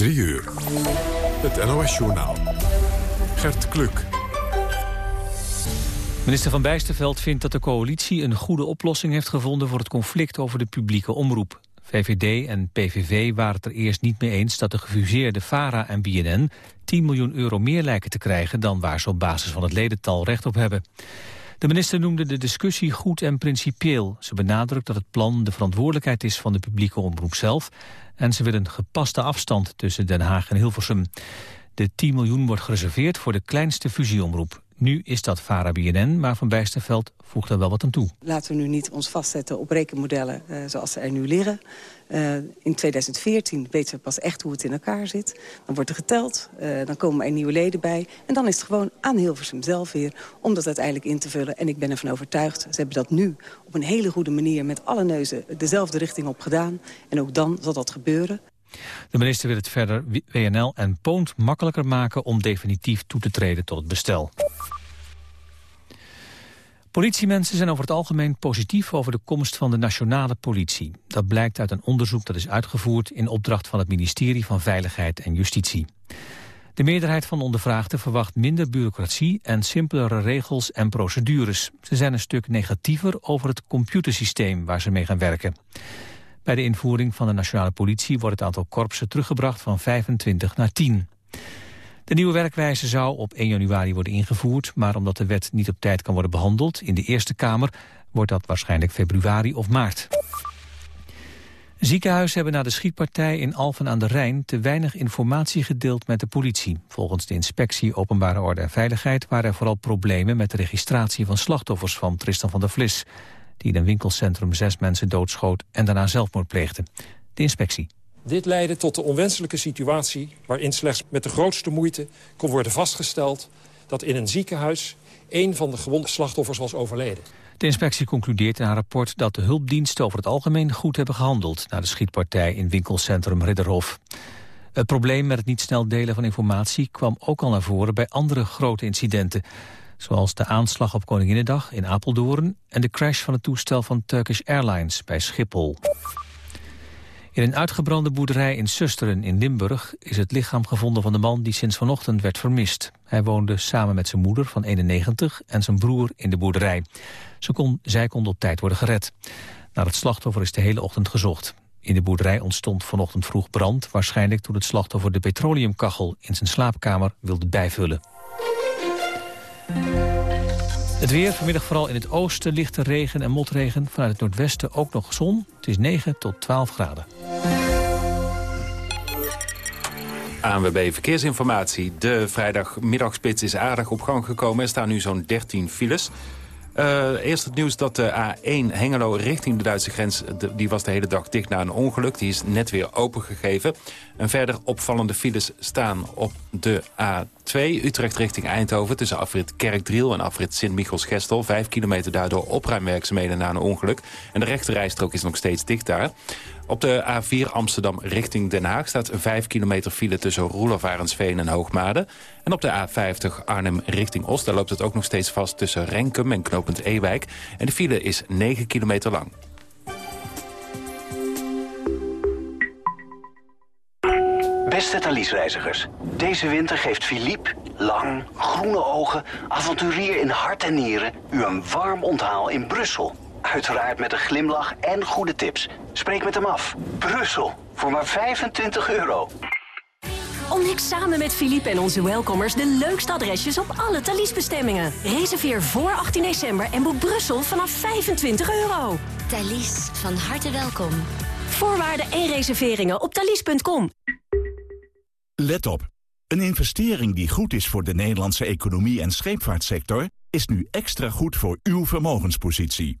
3 uur. Het NOS-journaal. Gert Kluk. Minister Van Bijsterveld vindt dat de coalitie een goede oplossing heeft gevonden voor het conflict over de publieke omroep. VVD en PVV waren het er eerst niet mee eens dat de gefuseerde VARA en BNN 10 miljoen euro meer lijken te krijgen dan waar ze op basis van het ledental recht op hebben. De minister noemde de discussie goed en principieel. Ze benadrukt dat het plan de verantwoordelijkheid is van de publieke omroep zelf en ze wil een gepaste afstand tussen Den Haag en Hilversum. De 10 miljoen wordt gereserveerd voor de kleinste fusieomroep. Nu is dat VARA-BNN, maar Van Bijsterveld voegt er wel wat aan toe. Laten we nu niet ons vastzetten op rekenmodellen uh, zoals ze er nu liggen. Uh, in 2014 weten we pas echt hoe het in elkaar zit. Dan wordt er geteld, uh, dan komen er nieuwe leden bij. En dan is het gewoon aan Hilversum zelf weer om dat uiteindelijk in te vullen. En ik ben ervan overtuigd, ze hebben dat nu op een hele goede manier... met alle neuzen dezelfde richting op gedaan. En ook dan zal dat gebeuren. De minister wil het verder WNL en Poont makkelijker maken om definitief toe te treden tot het bestel. Politiemensen zijn over het algemeen positief over de komst van de nationale politie. Dat blijkt uit een onderzoek dat is uitgevoerd in opdracht van het ministerie van Veiligheid en Justitie. De meerderheid van de ondervraagden verwacht minder bureaucratie en simpelere regels en procedures. Ze zijn een stuk negatiever over het computersysteem waar ze mee gaan werken. Bij de invoering van de nationale politie wordt het aantal korpsen teruggebracht van 25 naar 10. De nieuwe werkwijze zou op 1 januari worden ingevoerd... maar omdat de wet niet op tijd kan worden behandeld in de Eerste Kamer... wordt dat waarschijnlijk februari of maart. Ziekenhuizen hebben na de schietpartij in Alphen aan de Rijn... te weinig informatie gedeeld met de politie. Volgens de inspectie Openbare Orde en Veiligheid... waren er vooral problemen met de registratie van slachtoffers van Tristan van der Vlis... die in een winkelcentrum zes mensen doodschoot en daarna zelfmoord pleegde. De inspectie. Dit leidde tot de onwenselijke situatie waarin slechts met de grootste moeite kon worden vastgesteld dat in een ziekenhuis een van de gewonde slachtoffers was overleden. De inspectie concludeert in haar rapport dat de hulpdiensten over het algemeen goed hebben gehandeld na de schietpartij in winkelcentrum Ridderhof. Het probleem met het niet snel delen van informatie kwam ook al naar voren bij andere grote incidenten. Zoals de aanslag op Koninginnedag in Apeldoorn en de crash van het toestel van Turkish Airlines bij Schiphol. In een uitgebrande boerderij in Susteren in Limburg is het lichaam gevonden van de man die sinds vanochtend werd vermist. Hij woonde samen met zijn moeder van 91 en zijn broer in de boerderij. Ze kon, zij kon op tijd worden gered. Naar het slachtoffer is de hele ochtend gezocht. In de boerderij ontstond vanochtend vroeg brand, waarschijnlijk toen het slachtoffer de petroleumkachel in zijn slaapkamer wilde bijvullen. Het weer, vanmiddag vooral in het oosten lichte regen en motregen. Vanuit het noordwesten ook nog zon. Het is 9 tot 12 graden. ANWB Verkeersinformatie. De vrijdagmiddagspits is aardig op gang gekomen. Er staan nu zo'n 13 files. Uh, eerst het nieuws dat de A1 Hengelo richting de Duitse grens... die was de hele dag dicht na een ongeluk. Die is net weer opengegeven. En verder opvallende files staan op de A2 Utrecht richting Eindhoven... tussen afrit Kerkdriel en afrit Sint-Michels-Gestel. Vijf kilometer daardoor opruimwerkzaamheden na een ongeluk. En de rechterrijstrook is nog steeds dicht daar. Op de A4 Amsterdam richting Den Haag staat 5 kilometer file tussen Roelofarensveen en Hoogmade. En op de A50 Arnhem richting Oost, daar loopt het ook nog steeds vast tussen Renkum en knooppunt Ewijk. En de file is 9 kilometer lang. Beste Thalys-reizigers, deze winter geeft Philippe, lang, groene ogen, avonturier in hart en nieren, u een warm onthaal in Brussel. Uiteraard met een glimlach en goede tips. Spreek met hem af. Brussel, voor maar 25 euro. Ontdek samen met Philippe en onze welkomers de leukste adresjes op alle Thalys-bestemmingen. Reserveer voor 18 december en boek Brussel vanaf 25 euro. Thalys, van harte welkom. Voorwaarden en reserveringen op thalys.com. Let op. Een investering die goed is voor de Nederlandse economie en scheepvaartsector... is nu extra goed voor uw vermogenspositie.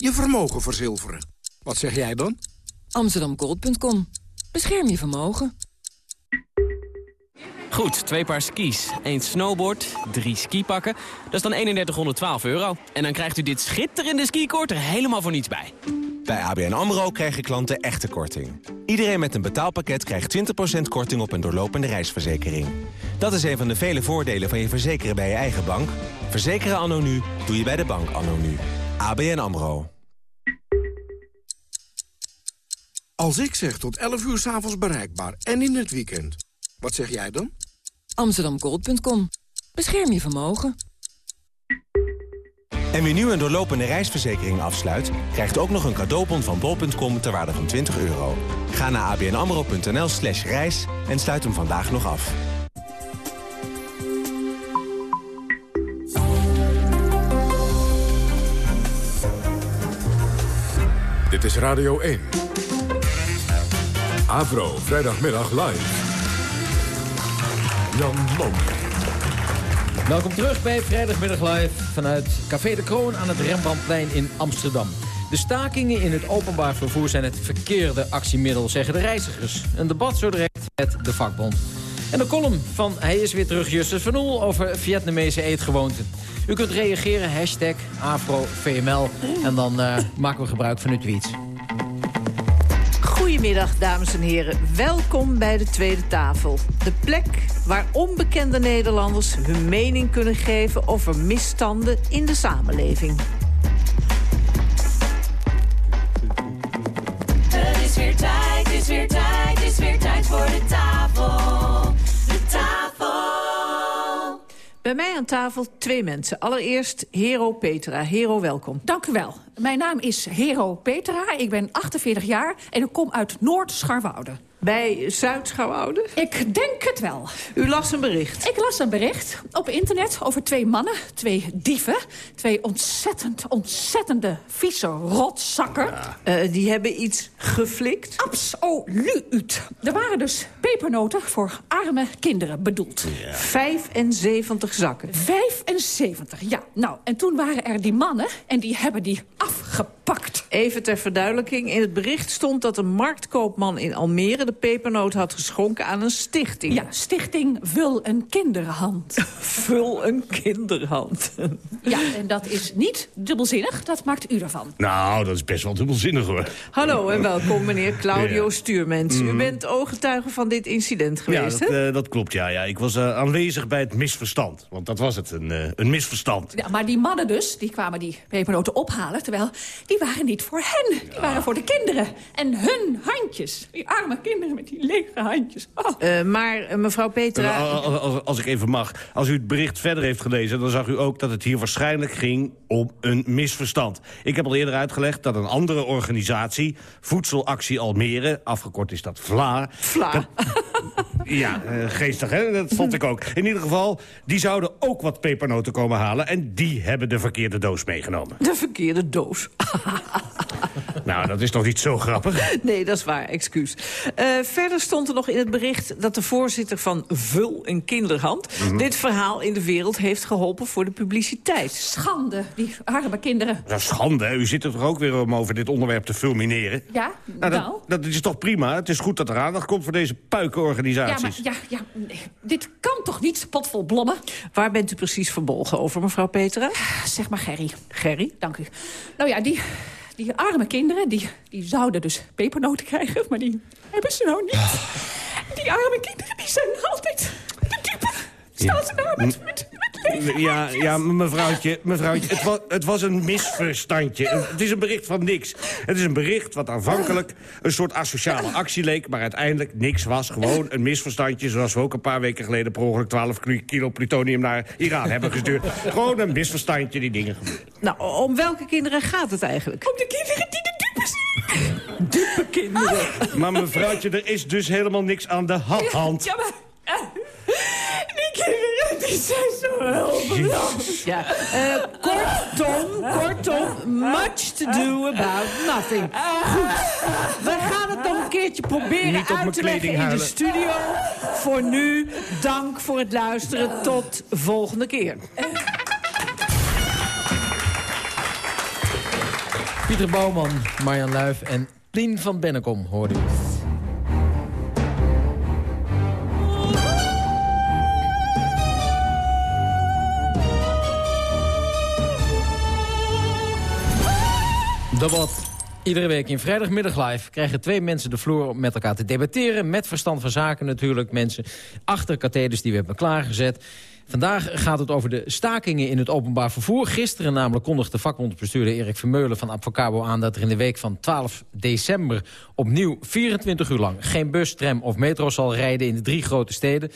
je vermogen verzilveren. Wat zeg jij dan? Amsterdamgold.com. Bescherm je vermogen. Goed, twee paar skis, één snowboard, drie skipakken. Dat is dan 3112 euro. En dan krijgt u dit schitterende skikoord er helemaal voor niets bij. Bij ABN AMRO krijgen klanten echte korting. Iedereen met een betaalpakket krijgt 20% korting op een doorlopende reisverzekering. Dat is een van de vele voordelen van je verzekeren bij je eigen bank. Verzekeren anno nu doe je bij de bank anno nu. ABN AMRO. Als ik zeg tot 11 uur s'avonds bereikbaar en in het weekend, wat zeg jij dan? Amsterdamgold.com. Bescherm je vermogen. En wie nu een doorlopende reisverzekering afsluit... krijgt ook nog een cadeaubon van bol.com ter waarde van 20 euro. Ga naar abnamro.nl slash reis en sluit hem vandaag nog af. Dit is Radio 1. Avro, vrijdagmiddag live. Jan Mom. Welkom terug bij Vrijdagmiddag Live vanuit Café de Kroon aan het Rembrandtplein in Amsterdam. De stakingen in het openbaar vervoer zijn het verkeerde actiemiddel, zeggen de reizigers. Een debat zo direct met de vakbond. En de column van Hij is weer terug, Justus van Oel, over Vietnamese eetgewoonten. U kunt reageren, hashtag AfroVML, en dan uh, maken we gebruik van uw tweets. Goedemiddag, dames en heren. Welkom bij de Tweede Tafel. De plek waar onbekende Nederlanders hun mening kunnen geven... over misstanden in de samenleving. Het is weer tijd, het is weer tijd, het is weer tijd voor de Bij mij aan tafel twee mensen. Allereerst Hero Petra. Hero, welkom. Dank u wel. Mijn naam is Hero Petra. Ik ben 48 jaar en ik kom uit Noord-Scharwoude. Bij Zuid-Schouwoude? Ik denk het wel. U las een bericht? Ik las een bericht op internet over twee mannen, twee dieven. Twee ontzettend, ontzettende vieze rotzakken. Ja. Uh, die hebben iets geflikt? Absoluut. Er waren dus pepernoten voor arme kinderen bedoeld. Ja. 75 zakken? 75, ja. Nou, en toen waren er die mannen en die hebben die afgepakt. Even ter verduidelijking. In het bericht stond dat een marktkoopman in Almere de pepernoot had geschonken aan een stichting. Ja, stichting Vul een Kinderhand. Vul een Kinderhand. ja, en dat is niet dubbelzinnig. Dat maakt u ervan. Nou, dat is best wel dubbelzinnig hoor. Hallo en welkom meneer Claudio ja. Stuurmens. Mm. U bent ooggetuige van dit incident geweest, Ja, dat, uh, dat klopt, ja, ja. Ik was uh, aanwezig bij het misverstand. Want dat was het, een, uh, een misverstand. Ja, maar die mannen dus, die kwamen die pepernoten ophalen... terwijl die waren niet voor hen, die waren voor de kinderen. En hun handjes, die arme kinderen met die lege handjes. Oh. Uh, maar uh, mevrouw Petra... Als, als, als, ik even mag, als u het bericht verder heeft gelezen... dan zag u ook dat het hier waarschijnlijk ging om een misverstand. Ik heb al eerder uitgelegd dat een andere organisatie... Voedselactie Almere, afgekort is dat VLA... VLA. Dat, ja, uh, geestig, hè? Dat vond ik ook. In ieder geval, die zouden ook wat pepernoten komen halen... en die hebben de verkeerde doos meegenomen. De verkeerde doos? nou, dat is toch niet zo grappig? Nee, dat is waar, excuus. Uh, verder stond er nog in het bericht dat de voorzitter van Vul een Kinderhand... Mm -hmm. dit verhaal in de wereld heeft geholpen voor de publiciteit. Schande, die arme kinderen. Ja, schande, u zit er toch ook weer om over dit onderwerp te fulmineren? Ja, nou, dat, nou. dat is toch prima? Het is goed dat er aandacht komt voor deze puikenorganisaties. Ja, maar ja, ja, nee, dit kan toch niet, potvol blommen? Waar bent u precies verbolgen over, mevrouw Petra? Zeg maar Gerry. Gerry? Dank u. Nou ja, die, die arme kinderen, die, die zouden dus pepernoten krijgen... maar die hebben ze nou niet. Die arme kinderen, die zijn altijd de dupe. Staan ze nou met, met, met ja, ja, mevrouwtje, mevrouwtje het, was, het was een misverstandje. Het is een bericht van niks. Het is een bericht wat aanvankelijk een soort asociale actie leek... maar uiteindelijk niks was. Gewoon een misverstandje, zoals we ook een paar weken geleden... per ongeluk 12 kilo plutonium naar Iran hebben gestuurd. Gewoon een misverstandje, die dingen gebeuren. Nou, om welke kinderen gaat het eigenlijk? Om de kinderen die de dupe zijn. Dupe kinderen. Maar mevrouwtje, er is dus helemaal niks aan de hand. Ja, maar... Zijn zo hulpeloos. Ja, uh, kortom, kortom, much to do about nothing. Goed, we gaan het nog een keertje proberen uit te leggen in de studio. Voor nu, dank voor het luisteren. Tot volgende keer. Pieter Bouwman, Marjan Luif en Plien van Bennekom hoorde u. Debat. Iedere week in vrijdagmiddag live krijgen twee mensen de vloer om met elkaar te debatteren. Met verstand van zaken natuurlijk. Mensen achter katheders die we hebben klaargezet. Vandaag gaat het over de stakingen in het openbaar vervoer. Gisteren namelijk kondigde vakbondbestuurder Erik Vermeulen van Advocabo aan... dat er in de week van 12 december opnieuw 24 uur lang... geen bus, tram of metro zal rijden in de drie grote steden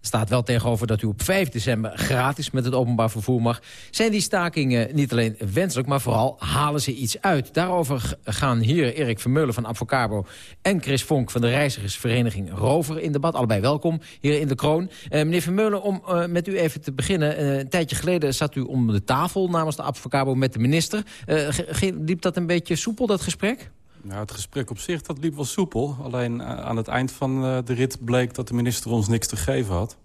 staat wel tegenover dat u op 5 december gratis met het openbaar vervoer mag. Zijn die stakingen niet alleen wenselijk, maar vooral halen ze iets uit? Daarover gaan hier Erik Vermeulen van Avocabo en Chris Vonk van de reizigersvereniging Rover in debat. Allebei welkom hier in de Kroon. Uh, meneer Vermeulen, om uh, met u even te beginnen. Uh, een tijdje geleden zat u om de tafel namens de Avocabo met de minister. liep dat een beetje soepel, dat gesprek? Nou, het gesprek op zich dat liep wel soepel. Alleen eh, aan het eind van eh, de rit bleek dat de minister ons niks te geven had.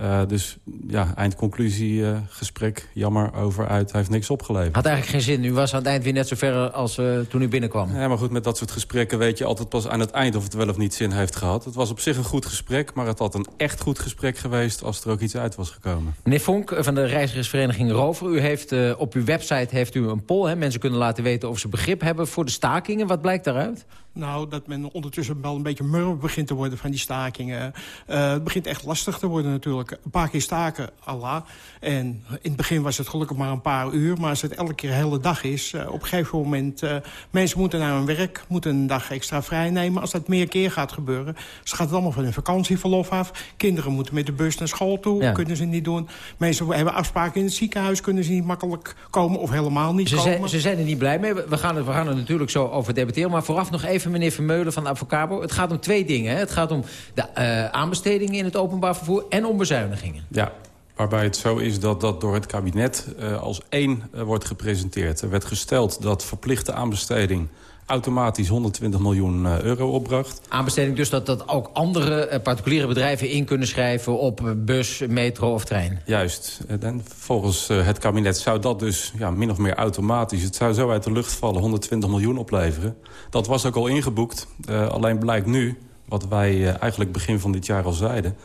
Uh, dus ja, eindconclusie, uh, gesprek, jammer, over, uit, heeft niks opgeleverd. Had eigenlijk geen zin. U was aan het eind weer net zo ver als uh, toen u binnenkwam. Ja, maar goed, met dat soort gesprekken weet je altijd pas aan het eind... of het wel of niet zin heeft gehad. Het was op zich een goed gesprek, maar het had een echt goed gesprek geweest... als er ook iets uit was gekomen. Meneer Vonk van de reizigersvereniging Rover... u heeft op uw website heeft u een poll. Hè? Mensen kunnen laten weten of ze begrip hebben voor de stakingen. Wat blijkt daaruit? Nou, dat men ondertussen wel een beetje murw begint te worden van die stakingen. Uh, het begint echt lastig te worden natuurlijk. Een paar keer staken, Allah. En in het begin was het gelukkig maar een paar uur. Maar als het elke keer een hele dag is... Uh, op een gegeven moment... Uh, mensen moeten naar hun werk, moeten een dag extra vrij nemen. Als dat meer keer gaat gebeuren... ze gaat het allemaal van hun vakantieverlof af. Kinderen moeten met de bus naar school toe, ja. kunnen ze niet doen. Mensen hebben afspraken in het ziekenhuis... kunnen ze niet makkelijk komen of helemaal niet ze komen. Zijn, ze zijn er niet blij mee. We gaan, er, we gaan er natuurlijk zo over debatteren. Maar vooraf nog even even meneer Vermeulen van Avocabo. Het gaat om twee dingen. Hè? Het gaat om de uh, aanbestedingen in het openbaar vervoer en om bezuinigingen. Ja, waarbij het zo is dat dat door het kabinet uh, als één uh, wordt gepresenteerd. Er werd gesteld dat verplichte aanbesteding automatisch 120 miljoen euro opbracht. Aanbesteding dus dat, dat ook andere uh, particuliere bedrijven in kunnen schrijven... op bus, metro of trein? Juist. En volgens het kabinet zou dat dus ja, min of meer automatisch... het zou zo uit de lucht vallen 120 miljoen opleveren. Dat was ook al ingeboekt. Uh, alleen blijkt nu, wat wij eigenlijk begin van dit jaar al zeiden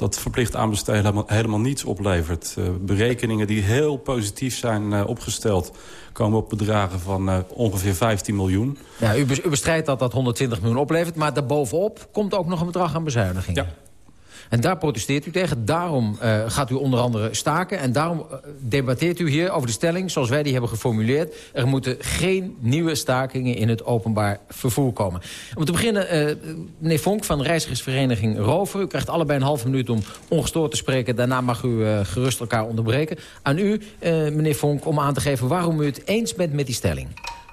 dat verplicht aanbesteden helemaal, helemaal niets oplevert. Uh, berekeningen die heel positief zijn uh, opgesteld... komen op bedragen van uh, ongeveer 15 miljoen. Ja, u, u bestrijdt dat dat 120 miljoen oplevert... maar daarbovenop komt ook nog een bedrag aan bezuinigingen. Ja. En daar protesteert u tegen. Daarom uh, gaat u onder andere staken. En daarom uh, debatteert u hier over de stelling, zoals wij die hebben geformuleerd. Er moeten geen nieuwe stakingen in het openbaar vervoer komen. Om te beginnen, uh, meneer Vonk van reizigersvereniging Rover. U krijgt allebei een half minuut om ongestoord te spreken. Daarna mag u gerust elkaar onderbreken. Aan u, meneer Vonk, om aan te geven waarom u het eens bent met die stelling.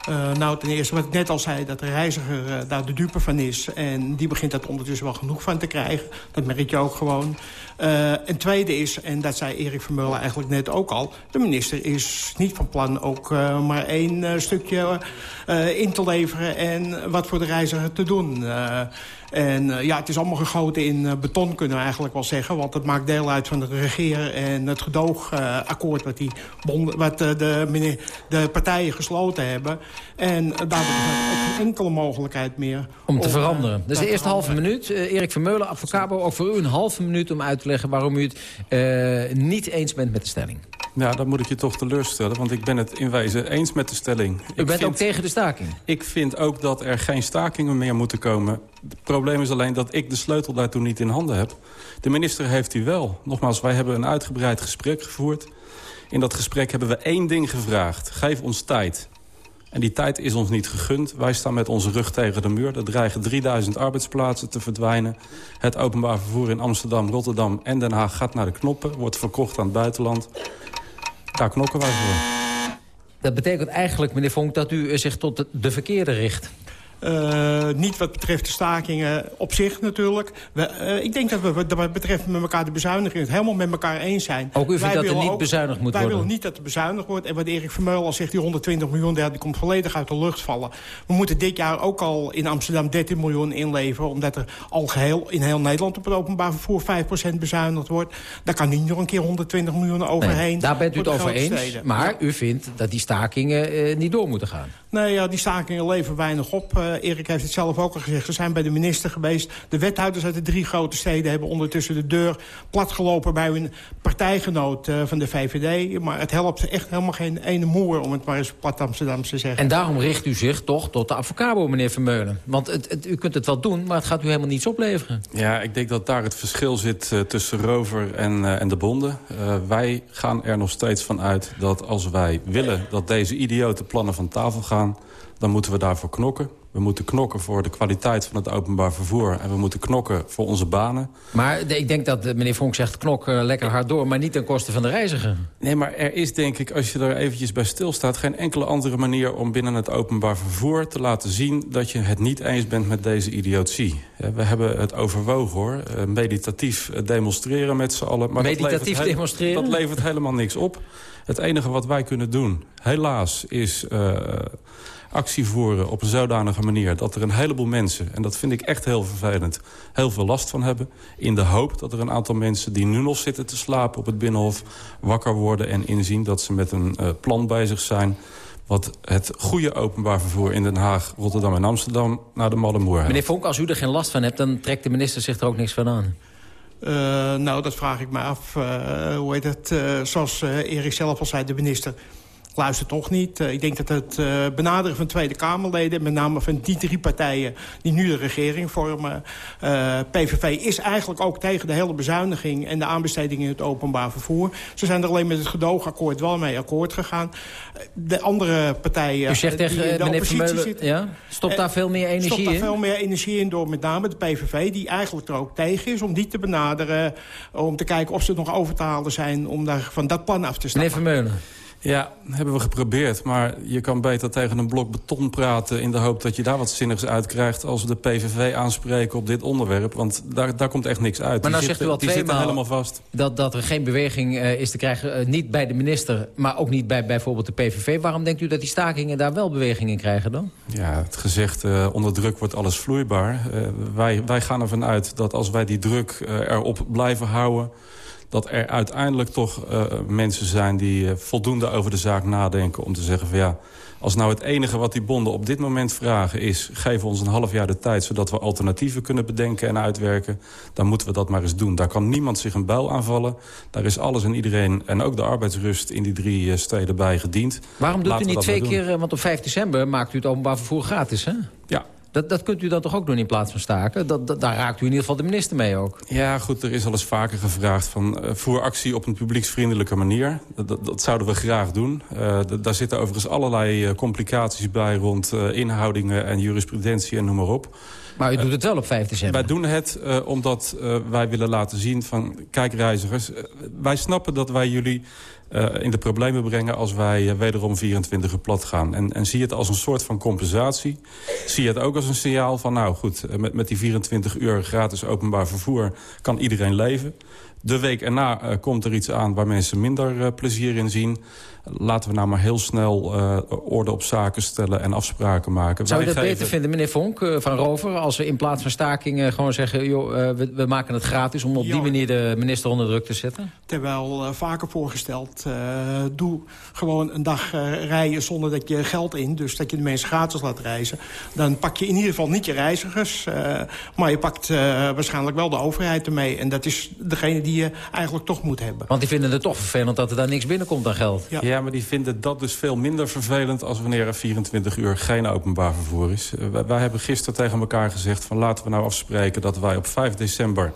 Uh, nou, ten eerste wat ik net al zei, dat de reiziger uh, daar de dupe van is. En die begint dat ondertussen wel genoeg van te krijgen. Dat merk je ook gewoon. Uh, en tweede is, en dat zei Erik Vermeulen eigenlijk net ook al... de minister is niet van plan ook maar één stukje in te leveren... en wat voor de reiziger te doen. En ja, het is allemaal gegoten in beton, kunnen we eigenlijk wel zeggen. Want het maakt deel uit van het regeren en het gedoogakkoord... Wat, die bonden, wat de, de partijen gesloten hebben. En daardoor is geen enkele mogelijkheid meer... Om te veranderen. Dus de eerste halve minuut. Erik Vermeulen, advocabo, ook voor u een halve minuut om uit te waarom u het niet eens bent met de stelling. Ja, dan moet ik je toch teleurstellen, want ik ben het in wezen eens met de stelling. U ik bent vind, ook tegen de staking? Ik vind ook dat er geen stakingen meer moeten komen. Het probleem is alleen dat ik de sleutel daartoe niet in handen heb. De minister heeft die wel. Nogmaals, wij hebben een uitgebreid gesprek gevoerd. In dat gesprek hebben we één ding gevraagd. Geef ons tijd. En die tijd is ons niet gegund. Wij staan met onze rug tegen de muur. Er dreigen 3000 arbeidsplaatsen te verdwijnen. Het openbaar vervoer in Amsterdam, Rotterdam en Den Haag gaat naar de knoppen. Wordt verkocht aan het buitenland. Daar knokken wij voor. Dat betekent eigenlijk, meneer Vonk, dat u zich tot de, de verkeerde richt. Uh, niet wat betreft de stakingen op zich natuurlijk. We, uh, ik denk dat we wat betreft met elkaar de bezuinigingen het helemaal met elkaar eens zijn. Ook u vindt dat er niet ook, bezuinigd moet wij worden? Wij willen niet dat er bezuinigd wordt. En wat Erik Vermeulen al zegt, die 120 miljoen, die komt volledig uit de lucht vallen. We moeten dit jaar ook al in Amsterdam 13 miljoen inleveren. Omdat er al geheel in heel Nederland op het openbaar vervoer 5% bezuinigd wordt. Daar kan niet nog een keer 120 miljoen overheen. Nee, daar bent u het over eens. Maar ja. u vindt dat die stakingen uh, niet door moeten gaan. Nee, ja, die stakingen leveren weinig op Erik heeft het zelf ook al gezegd... ze zijn bij de minister geweest. De wethouders uit de drie grote steden hebben ondertussen de deur platgelopen... bij hun partijgenoot uh, van de VVD. Maar het helpt echt helemaal geen ene moer, om het maar eens plat Amsterdamse te zeggen. En daarom richt u zich toch tot de avocabo, meneer Vermeulen. Want het, het, u kunt het wel doen, maar het gaat u helemaal niets opleveren. Ja, ik denk dat daar het verschil zit uh, tussen Rover en, en de bonden. wij gaan er nog steeds van uit dat als wij willen... dat deze idiote plannen van tafel gaan dan moeten we daarvoor knokken. We moeten knokken voor de kwaliteit van het openbaar vervoer. En we moeten knokken voor onze banen. Maar ik denk dat meneer Vonk zegt knok uh, lekker hard door... maar niet ten koste van de reiziger. Nee, maar er is denk ik, als je er eventjes bij stilstaat... geen enkele andere manier om binnen het openbaar vervoer te laten zien... dat je het niet eens bent met deze idiotie. We hebben het overwogen, hoor. Uh, meditatief demonstreren met z'n allen. Maar meditatief dat demonstreren? Dat levert helemaal niks op. Het enige wat wij kunnen doen, helaas, is... Uh, actie voeren op een zodanige manier... dat er een heleboel mensen, en dat vind ik echt heel vervelend... heel veel last van hebben. In de hoop dat er een aantal mensen die nu nog zitten te slapen op het Binnenhof... wakker worden en inzien dat ze met een uh, plan bezig zijn wat het goede openbaar vervoer in Den Haag, Rotterdam en Amsterdam naar de Mallemoer helpt. Meneer Vonk, als u er geen last van hebt, dan trekt de minister zich er ook niks van aan. Uh, nou, dat vraag ik me af. Uh, hoe heet het? Uh, zoals Erik zelf al zei, de minister luister toch niet. Uh, ik denk dat het uh, benaderen van Tweede Kamerleden... met name van die drie partijen die nu de regering vormen... Uh, PVV is eigenlijk ook tegen de hele bezuiniging... en de aanbesteding in het openbaar vervoer. Ze zijn er alleen met het gedoogakkoord wel mee akkoord gegaan. De andere partijen... U zegt tegen die in de meneer Vermeulen, zitten, ja? Stopt daar veel meer energie in? Stopt daar veel meer energie in door met name de PVV... die eigenlijk er ook tegen is om die te benaderen... om te kijken of ze nog over te halen zijn... om daar van dat plan af te stappen. Meneer Vermeulen. Ja, hebben we geprobeerd. Maar je kan beter tegen een blok beton praten... in de hoop dat je daar wat zinnigs uit krijgt... als we de PVV aanspreken op dit onderwerp. Want daar, daar komt echt niks uit. Maar nou zegt u al twee helemaal vast. Dat, dat er geen beweging uh, is te krijgen, uh, niet bij de minister... maar ook niet bij bijvoorbeeld de PVV. Waarom denkt u dat die stakingen daar wel beweging in krijgen dan? Ja, het gezegd, uh, onder druk wordt alles vloeibaar. wij, wij gaan ervan uit dat als wij die druk erop blijven houden dat er uiteindelijk toch uh, mensen zijn die uh, voldoende over de zaak nadenken... om te zeggen van ja, als nou het enige wat die bonden op dit moment vragen is... geef ons een half jaar de tijd zodat we alternatieven kunnen bedenken en uitwerken... dan moeten we dat maar eens doen. Daar kan niemand zich een buil aanvallen. Daar is alles en iedereen en ook de arbeidsrust in die drie uh, steden bij gediend. Waarom doet Laten u niet twee keer, want op 5 december maakt u het openbaar vervoer gratis, hè? Ja, dat, dat kunt u dan toch ook doen in plaats van staken? Dat, daar raakt u in ieder geval de minister mee ook. Ja, goed, er is al eens vaker gevraagd van uh, voer actie op een publieksvriendelijke manier. Dat, dat, zouden we graag doen. Uh, daar zitten overigens allerlei uh, complicaties bij rond inhoudingen en jurisprudentie en noem maar op. Maar u doet het wel op 5 december? Wij doen het uh, omdat uh, wij willen laten zien van... kijk reizigers, uh, wij snappen dat wij jullie in de problemen brengen... als wij wederom 24 uur plat gaan. En, en zie het als een soort van compensatie. Zie het ook als een signaal van... nou goed, met, met die 24 uur gratis openbaar vervoer kan iedereen leven. De week erna komt er iets aan waar mensen minder plezier in zien laten we nou maar heel snel uh, orde op zaken stellen en afspraken maken. Zou je dat geven... beter vinden, meneer Vonk, uh, van Rover... als we in plaats van stakingen gewoon zeggen... joh, uh, we, we, maken het gratis om op die manier de minister onder druk te zetten? Terwijl vaker voorgesteld, doe gewoon een dag rijden zonder dat je geld in... dus dat je de mensen gratis laat reizen. Dan pak je in ieder geval niet je reizigers... maar je pakt waarschijnlijk wel de overheid ermee. En dat is degene die je eigenlijk toch moet hebben. Want die vinden het toch vervelend dat er daar niks binnenkomt aan geld. Ja. ja. Ja, maar die vinden dat dus veel minder vervelend... als wanneer er 24 uur geen openbaar vervoer is. Uh, wij, wij, hebben gisteren tegen elkaar gezegd... van laten we nou afspreken dat wij op 5 december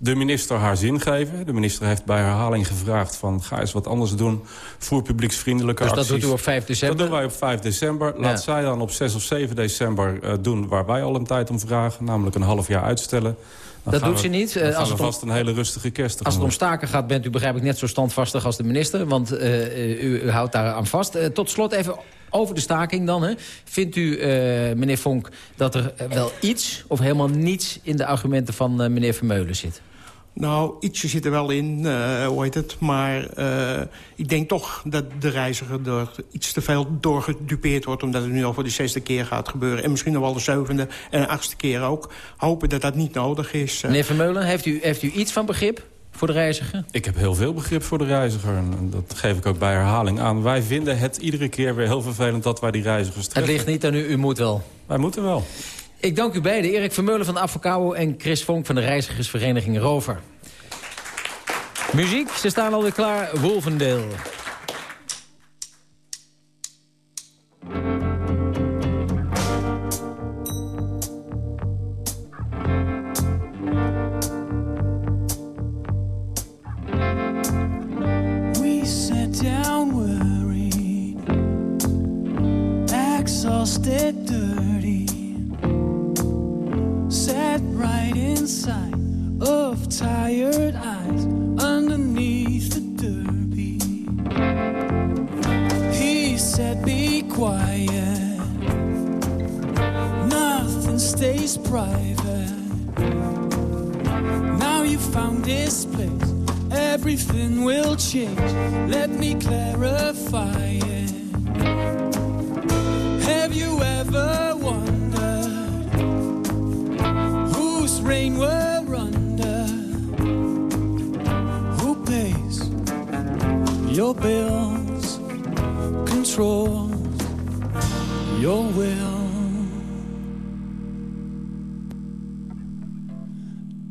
de minister haar zin geven. De minister heeft bij herhaling gevraagd van ga eens wat anders doen. Voer publieksvriendelijke dus acties. dat doet u op 5 december? Dat doen wij op 5 december. Laat ja. zij dan op 6 of 7 december uh, doen waar wij al een tijd om vragen. Namelijk een half jaar uitstellen. Dat doet we, ze niet. Dan als het vast om, een hele rustige kerst. Als het om staken gaat, bent u begrijp ik net zo standvastig als de minister. Want uh, u, u, houdt daar aan vast. Uh, tot slot even over de staking dan. Hè. Vindt u, uh, meneer Vonk, dat er wel iets of helemaal niets... in de argumenten van meneer Vermeulen zit? Nou, ietsje zit er wel in, uh, hoe heet het. Maar uh, ik denk toch dat de reiziger er iets te veel doorgedupeerd wordt... omdat het nu al voor de zesde keer gaat gebeuren. En misschien nog wel de zevende en de achtste keer ook. Hopen dat dat niet nodig is. Uh. Meneer Vermeulen, heeft u, heeft u iets van begrip? voor de reiziger? Ik heb heel veel begrip voor de reiziger. En dat geef ik ook bij herhaling aan. Wij vinden het iedere keer weer heel vervelend dat wij die reizigers treffen. Het ligt niet aan u, u moet wel. Wij moeten wel. Ik dank u beiden, Erik Vermeulen van Avocabo en Chris Vonk van de reizigersvereniging Rover. Muziek, ze staan alweer klaar, Wolvendeel. Exhausted. Sat right inside of tired eyes underneath the derby. He said, Be quiet, nothing stays private. Now you found this place, everything will change. Let me clarify it. Reign we're under? Who pays your bills, controls your will?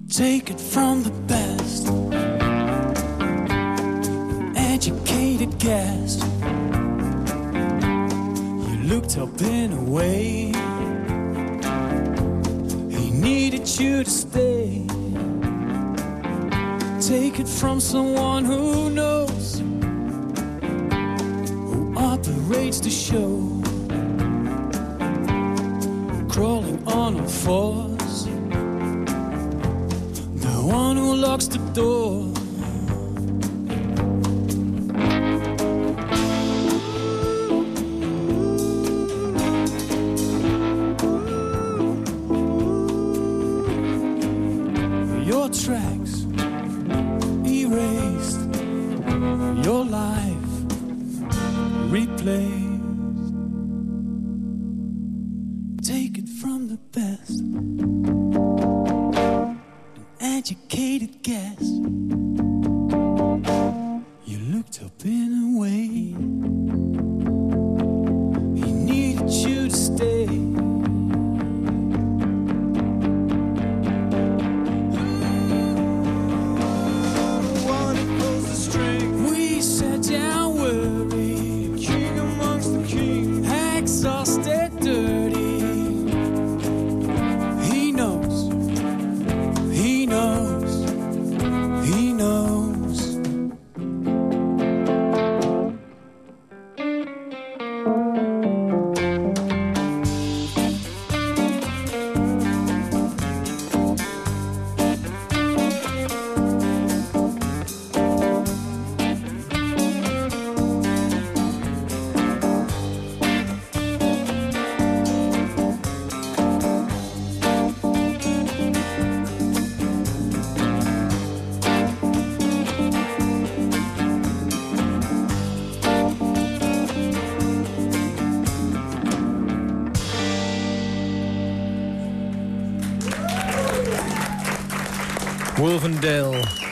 Take it from the best. Educated guess. You looked up in a way. You to stay. Take it from someone who knows. Who operates the show. Crawling on all fours. The one who locks the door.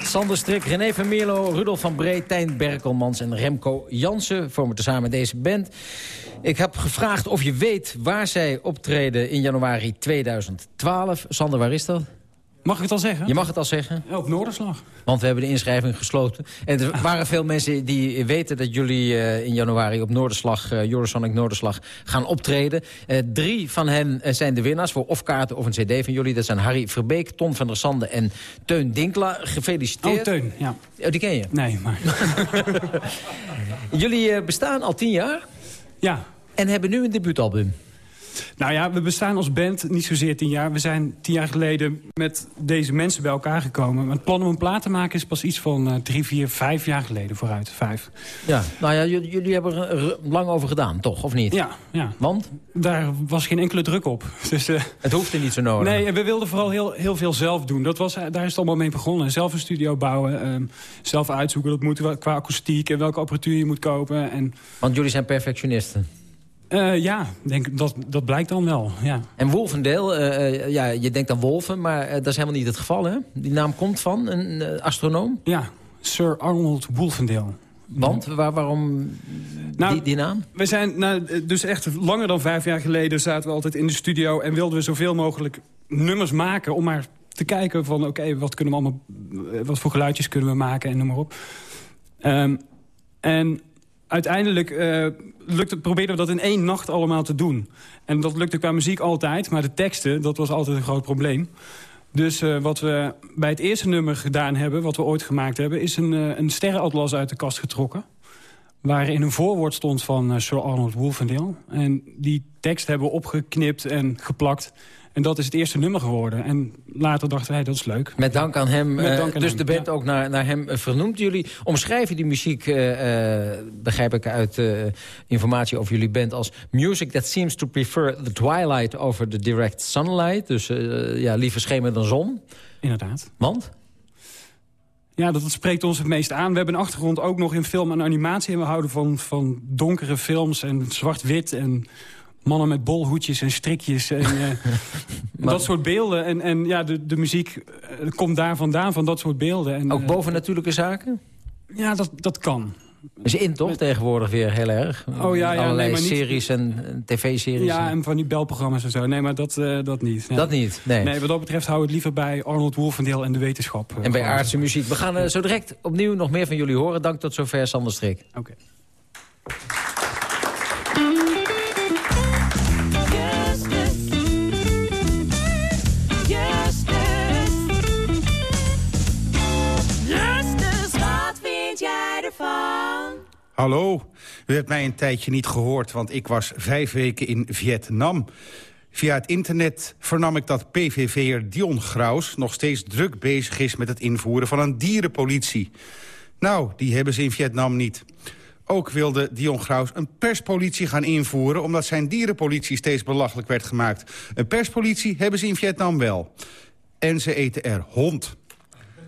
Sander Strik, René van Mierlo, Rudolf van Bree, Tijn Berkelmans en Remco Jansen vormen tezamen deze band. Ik heb gevraagd of je weet waar zij optreden in januari 2012. Sander, waar is dat? Mag ik het al zeggen? Je mag het al zeggen. Ja, op Noorderslag. Want we hebben de inschrijving gesloten. En er waren veel mensen die weten dat jullie eh, in januari op Noorderslag, uh, Eurosonic Noorderslag, gaan optreden. Eh, drie van hen eh, zijn de winnaars voor of kaarten of een cd van jullie. Dat zijn Harry Verbeek, Ton van der Sande en Teun Dinkla. Gefeliciteerd. Oh, Teun, ja. Oh, die ken je? Nee, maar... jullie eh, bestaan al tien jaar. Ja. En hebben nu een debuutalbum. Nou ja, we bestaan als band niet zozeer tien jaar. We zijn tien jaar geleden met deze mensen bij elkaar gekomen. Het plan om een plaat te maken is pas iets van uh, drie, vier, vijf jaar geleden vooruit. Vijf. Ja, nou ja, jullie, hebben er lang over gedaan, toch? Of niet? Ja, ja. Want? Daar was geen enkele druk op. Dus, uh, het hoefde niet zo nodig. Nee, we wilden vooral heel, heel veel zelf doen. Dat was, daar is het allemaal mee begonnen. Zelf een studio bouwen, um, zelf uitzoeken. Dat moet we, qua akoestiek en welke apparatuur je moet kopen. En... Want jullie zijn perfectionisten. Uh, ja, denk, dat, dat blijkt dan wel, ja. En Wolvendeel, uh, uh, ja, je denkt aan wolven, maar dat is helemaal niet het geval, hè? Die naam komt van een astronoom? Ja, Sir Arnold Wolfendale. Want? Waar, waarom die, die naam? We zijn nou, dus echt langer dan vijf jaar geleden zaten we altijd in de studio... en wilden we zoveel mogelijk nummers maken om maar te kijken van... oké, wat kunnen we allemaal, wat voor geluidjes kunnen we maken en noem maar op. Ehm, en uiteindelijk uh, probeerden we dat in één nacht allemaal te doen. En dat lukte qua muziek altijd, maar de teksten, dat was altijd een groot probleem. Dus uh, wat we bij het eerste nummer gedaan hebben, wat we ooit gemaakt hebben... is een, uh, een sterrenatlas uit de kast getrokken. Waarin een voorwoord stond van Sir Arnold Wolfendale. En die tekst hebben we opgeknipt en geplakt en dat is het eerste nummer geworden. En later dachten wij, dat is leuk. Met dank aan hem. Dank aan dus de band ook naar, naar hem vernoemd. Jullie omschrijven die muziek, uh, begrijp ik uit uh, informatie over jullie band... als music that seems to prefer the twilight over the direct sunlight. Dus ja, liever schemer dan zon. Inderdaad. Want? Ja, dat, dat, spreekt ons het meest aan. We hebben een achtergrond ook nog in film en animatie. En we houden van, van donkere films en zwart-wit en mannen met bolhoedjes en strikjes. En, uh, dat soort beelden. En, en ja, de, de muziek uh, komt daar vandaan, van dat soort beelden. En, Ook bovennatuurlijke zaken? Ja, dat, dat kan. Is in toch tegenwoordig weer heel erg? Oh ja, ja Allerlei nee, series en tv-series. Ja, en van die belprogramma's en zo. Nee, maar dat, uh, dat niet. Dat niet, nee. Nee, wat dat betreft hou het liever bij Arnold Wolfendeel en de wetenschap. en bij aardse muziek. We gaan zo direct opnieuw nog meer van jullie horen. Dank tot zover, Sander Strik. Oké. Okay. Hallo, u hebt mij een tijdje niet gehoord, want ik was vijf weken in Vietnam. Via het internet vernam ik dat PVV'er Dion Graus... nog steeds druk bezig is met het invoeren van een dierenpolitie. Nou, die hebben ze in Vietnam niet. Ook wilde Dion Graus een perspolitie gaan invoeren... omdat zijn dierenpolitie steeds belachelijk werd gemaakt. Een perspolitie hebben ze in Vietnam wel. En ze eten er hond.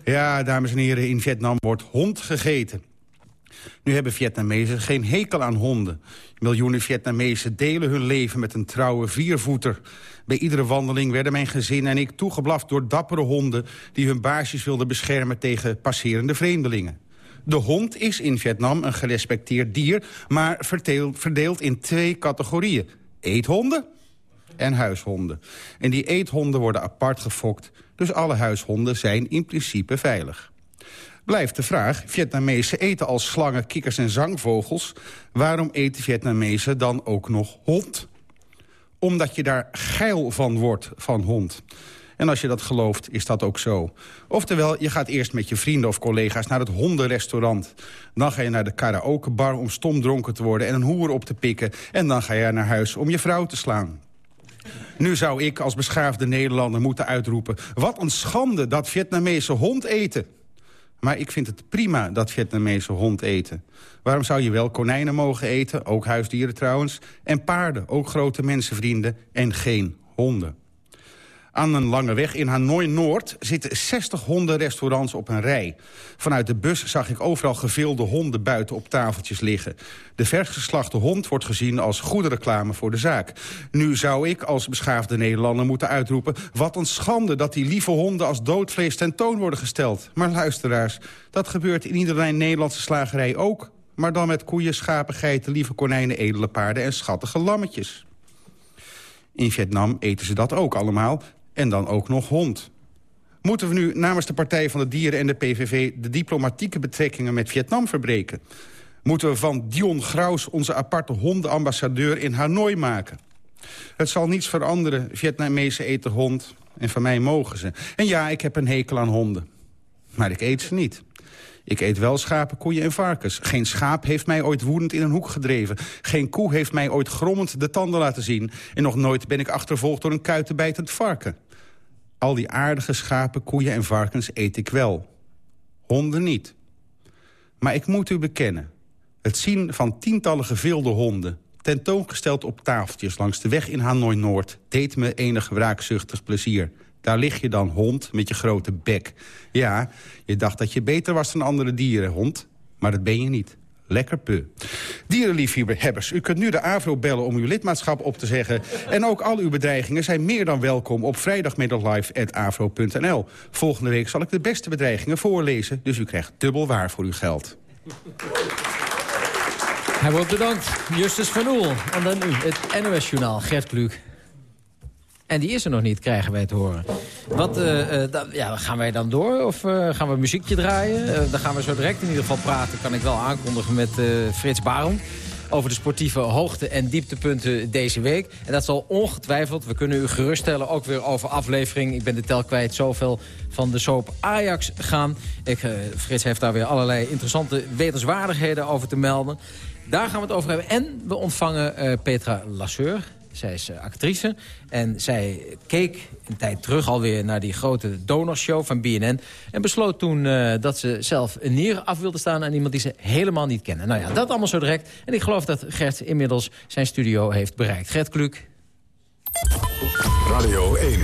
Ja, dames en heren, in Vietnam wordt hond gegeten. Nu hebben Vietnamezen geen hekel aan honden. Miljoenen Vietnamezen delen hun leven met een trouwe viervoeter. Bij iedere wandeling werden mijn gezin en ik toegeblaft door dappere honden... die hun baasjes wilden beschermen tegen passerende vreemdelingen. De hond is in Vietnam een gerespecteerd dier... maar verdeeld in twee categorieën. Eethonden en huishonden. En die eethonden worden apart gefokt... dus alle huishonden zijn in principe veilig. Blijft de vraag, Vietnamezen eten als slangen, kikkers en zangvogels... waarom eten Vietnamezen dan ook nog hond? Omdat je daar geil van wordt, van hond. En als je dat gelooft, is dat ook zo. Oftewel, je gaat eerst met je vrienden of collega's naar het hondenrestaurant. Dan ga je naar de karaokebar om stom dronken te worden en een hoer op te pikken. En dan ga je naar huis om je vrouw te slaan. Nu zou ik als beschaafde Nederlander moeten uitroepen... wat een schande dat Vietnamese hond eten. Maar ik vind het prima dat Vietnamese hond eten. Waarom zou je wel konijnen mogen eten, ook huisdieren trouwens... en paarden, ook grote mensenvrienden, en geen honden? Aan een lange weg in Hanoi-Noord zitten 60 hondenrestaurants op een rij. Vanuit de bus zag ik overal gevilde honden buiten op tafeltjes liggen. De versgeslachte hond wordt gezien als goede reclame voor de zaak. Nu zou ik als beschaafde Nederlander moeten uitroepen... wat een schande dat die lieve honden als doodvlees tentoon worden gesteld. Maar luisteraars, dat gebeurt in iedere Nederlandse slagerij ook. Maar dan met koeien, schapen, geiten, lieve konijnen, edele paarden en schattige lammetjes. In Vietnam eten ze dat ook allemaal, en dan ook nog hond. Moeten we nu namens de Partij van de Dieren en de PVV... de diplomatieke betrekkingen met Vietnam verbreken? Moeten we van Dion Graus onze aparte hondenambassadeur in Hanoi maken? Het zal niets veranderen. Vietnamezen eten hond en van mij mogen ze. En ja, ik heb een hekel aan honden. Maar ik eet ze niet. Ik eet wel schapen, koeien en varkens. Geen schaap heeft mij ooit woedend in een hoek gedreven. Geen koe heeft mij ooit grommend de tanden laten zien. En nog nooit ben ik achtervolgd door een kuitenbijtend varken. Al die aardige schapen, koeien en varkens eet ik wel. Honden niet. Maar ik moet u bekennen. Het zien van tientallen gevilde honden... tentoongesteld op tafeltjes langs de weg in Hanoi-Noord... deed me enig wraakzuchtig plezier... Daar lig je dan, hond, met je grote bek. Ja, je dacht dat je beter was dan andere dieren, hond. Maar dat ben je niet. Lekker pu. Dierenliefhebbers, u kunt nu de AVRO bellen om uw lidmaatschap op te zeggen. En ook al uw bedreigingen zijn meer dan welkom op vrijdagmiddaglive.avro.nl. Volgende week zal ik de beste bedreigingen voorlezen, dus u krijgt dubbel waar voor uw geld. Hij wordt bedankt. Justus van Oel. En dan nu het NOS-journaal. Gert Kluk. En die is er nog niet, krijgen wij te horen. Wat, uh, da ja, gaan wij dan door? Of uh, gaan we muziekje draaien? dan gaan we zo direct in ieder geval praten. Kan ik wel aankondigen met Frits Baron over de sportieve hoogte- en dieptepunten deze week. En dat zal ongetwijfeld, we kunnen u geruststellen... ook weer over aflevering, ik ben de tel kwijt... zoveel van de soap Ajax gaan. Ik, Frits heeft daar weer allerlei interessante wetenswaardigheden over te melden. Daar gaan we het over hebben. En we ontvangen Petra Lasseur zij is eh, actrice en zij keek een tijd terug alweer naar die grote donorshow van BNN. En besloot toen uh, dat ze zelf een nier af wilde staan aan iemand die ze helemaal niet kennen. Nou ja, dat allemaal zo direct. En ik geloof dat Gert inmiddels zijn studio heeft bereikt. Gert Kluk. Radio 1,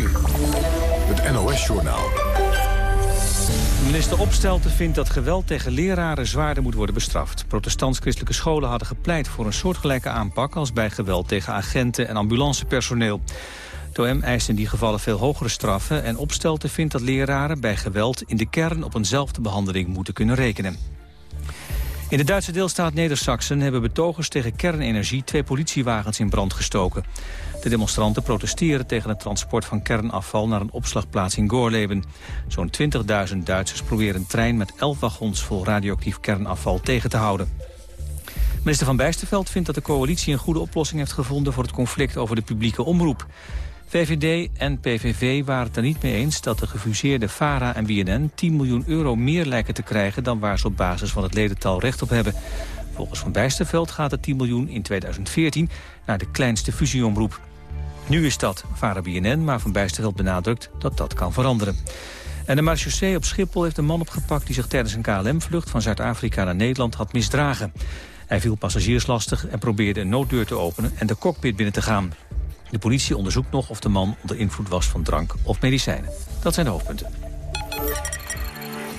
het NOS-journaal. Minister Opstelten vindt dat geweld tegen leraren zwaarder moet worden bestraft. Protestants-christelijke scholen hadden gepleit voor een soortgelijke aanpak... als bij geweld tegen agenten en ambulancepersoneel. OM eist in die gevallen veel hogere straffen... en Opstelten vindt dat leraren bij geweld in de kern op eenzelfde behandeling moeten kunnen rekenen. In de Duitse deelstaat Neder-Saxen hebben betogers tegen kernenergie twee politiewagens in brand gestoken. De demonstranten protesteren tegen het transport van kernafval naar een opslagplaats in Gorleben. Zo'n 20.000 Duitsers proberen een trein met 11 wagons vol radioactief kernafval tegen te houden. Minister Van Bijsterveld vindt dat de coalitie een goede oplossing heeft gevonden voor het conflict over de publieke omroep. VVD en PVV waren het er niet mee eens dat de gefuseerde VARA en BNN 10 miljoen euro meer lijken te krijgen dan waar ze op basis van het ledental recht op hebben. Volgens Van Bijsterveld gaat het 10 miljoen in 2014 naar de kleinste fusieomroep. Nu is dat VARA BNN, maar Van Bijsterveld benadrukt dat dat kan veranderen. En de marechaussee op Schiphol heeft een man opgepakt... die zich tijdens een KLM-vlucht van Zuid-Afrika naar Nederland had misdragen. Hij viel passagiers lastig en probeerde een nooddeur te openen... en de cockpit binnen te gaan. De politie onderzoekt nog of de man onder invloed was van drank of medicijnen. Dat zijn de hoofdpunten.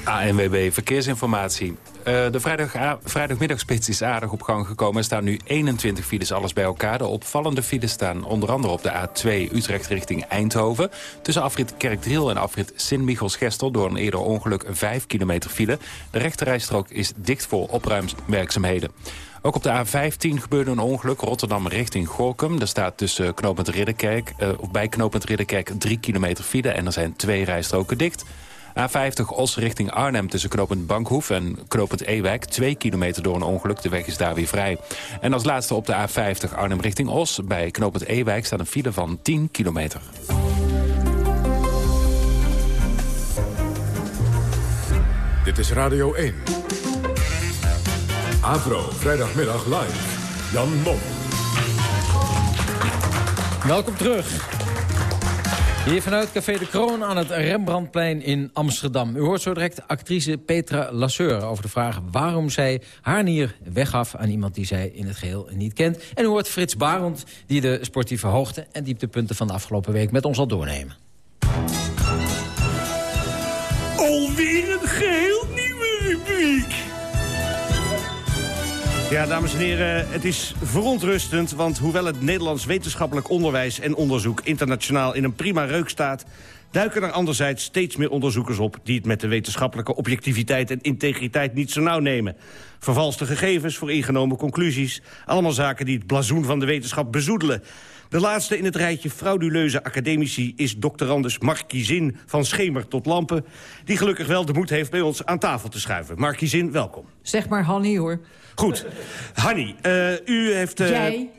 ANWB Verkeersinformatie. Uh, de vrijdag, vrijdagmiddagspits is aardig op gang gekomen. Er staan nu 21 files, alles bij elkaar. De opvallende files staan onder andere op de A2 Utrecht richting Eindhoven. Tussen afrit Kerkdriel en afrit Sint-Michels-Gestel... door een eerder ongeluk 5 kilometer file. De rechterrijstrook is dicht voor opruimwerkzaamheden. Ook op de A15 gebeurde een ongeluk Rotterdam richting Gorkum. Er staat tussen knooppunt Ridderkerk, of bij knooppunt Ridderkerk 3 kilometer file... en er zijn twee rijstroken dicht... A50 Os richting Arnhem tussen knooppunt Bankhoef en knooppunt Ewijk. Twee kilometer door een ongeluk. De weg is daar weer vrij. En als laatste op de A50 Arnhem richting Os. Bij knooppunt Ewijk staat een file van 10 kilometer. Dit is Radio 1. Avro, vrijdagmiddag live. Jan Mom. Welkom terug. Hier vanuit Café de Kroon aan het Rembrandtplein in Amsterdam. U hoort zo direct actrice Petra Lasseur over de vraag... waarom zij haar nier weggaf aan iemand die zij in het geheel niet kent. En u hoort Frits Barend die de sportieve hoogte en dieptepunten van de afgelopen week met ons zal doornemen. Alweer een geheel nieuwe rubriek. Ja, dames en heren, het is verontrustend... want hoewel het Nederlands wetenschappelijk onderwijs en onderzoek... internationaal in een prima reuk staat... duiken er anderzijds steeds meer onderzoekers op... die het met de wetenschappelijke objectiviteit en integriteit niet zo nauw nemen. Vervalste gegevens voor ingenomen conclusies. Allemaal zaken die het blazoen van de wetenschap bezoedelen. De laatste in het rijtje frauduleuze academici is doctorandus Markiezin van Schemer tot Lampen... die gelukkig wel de moed heeft bij ons aan tafel te schuiven. Markiezin, welkom. Zeg maar Hanny, hoor. Goed. Hanny, uh, u heeft... Uh... Jij?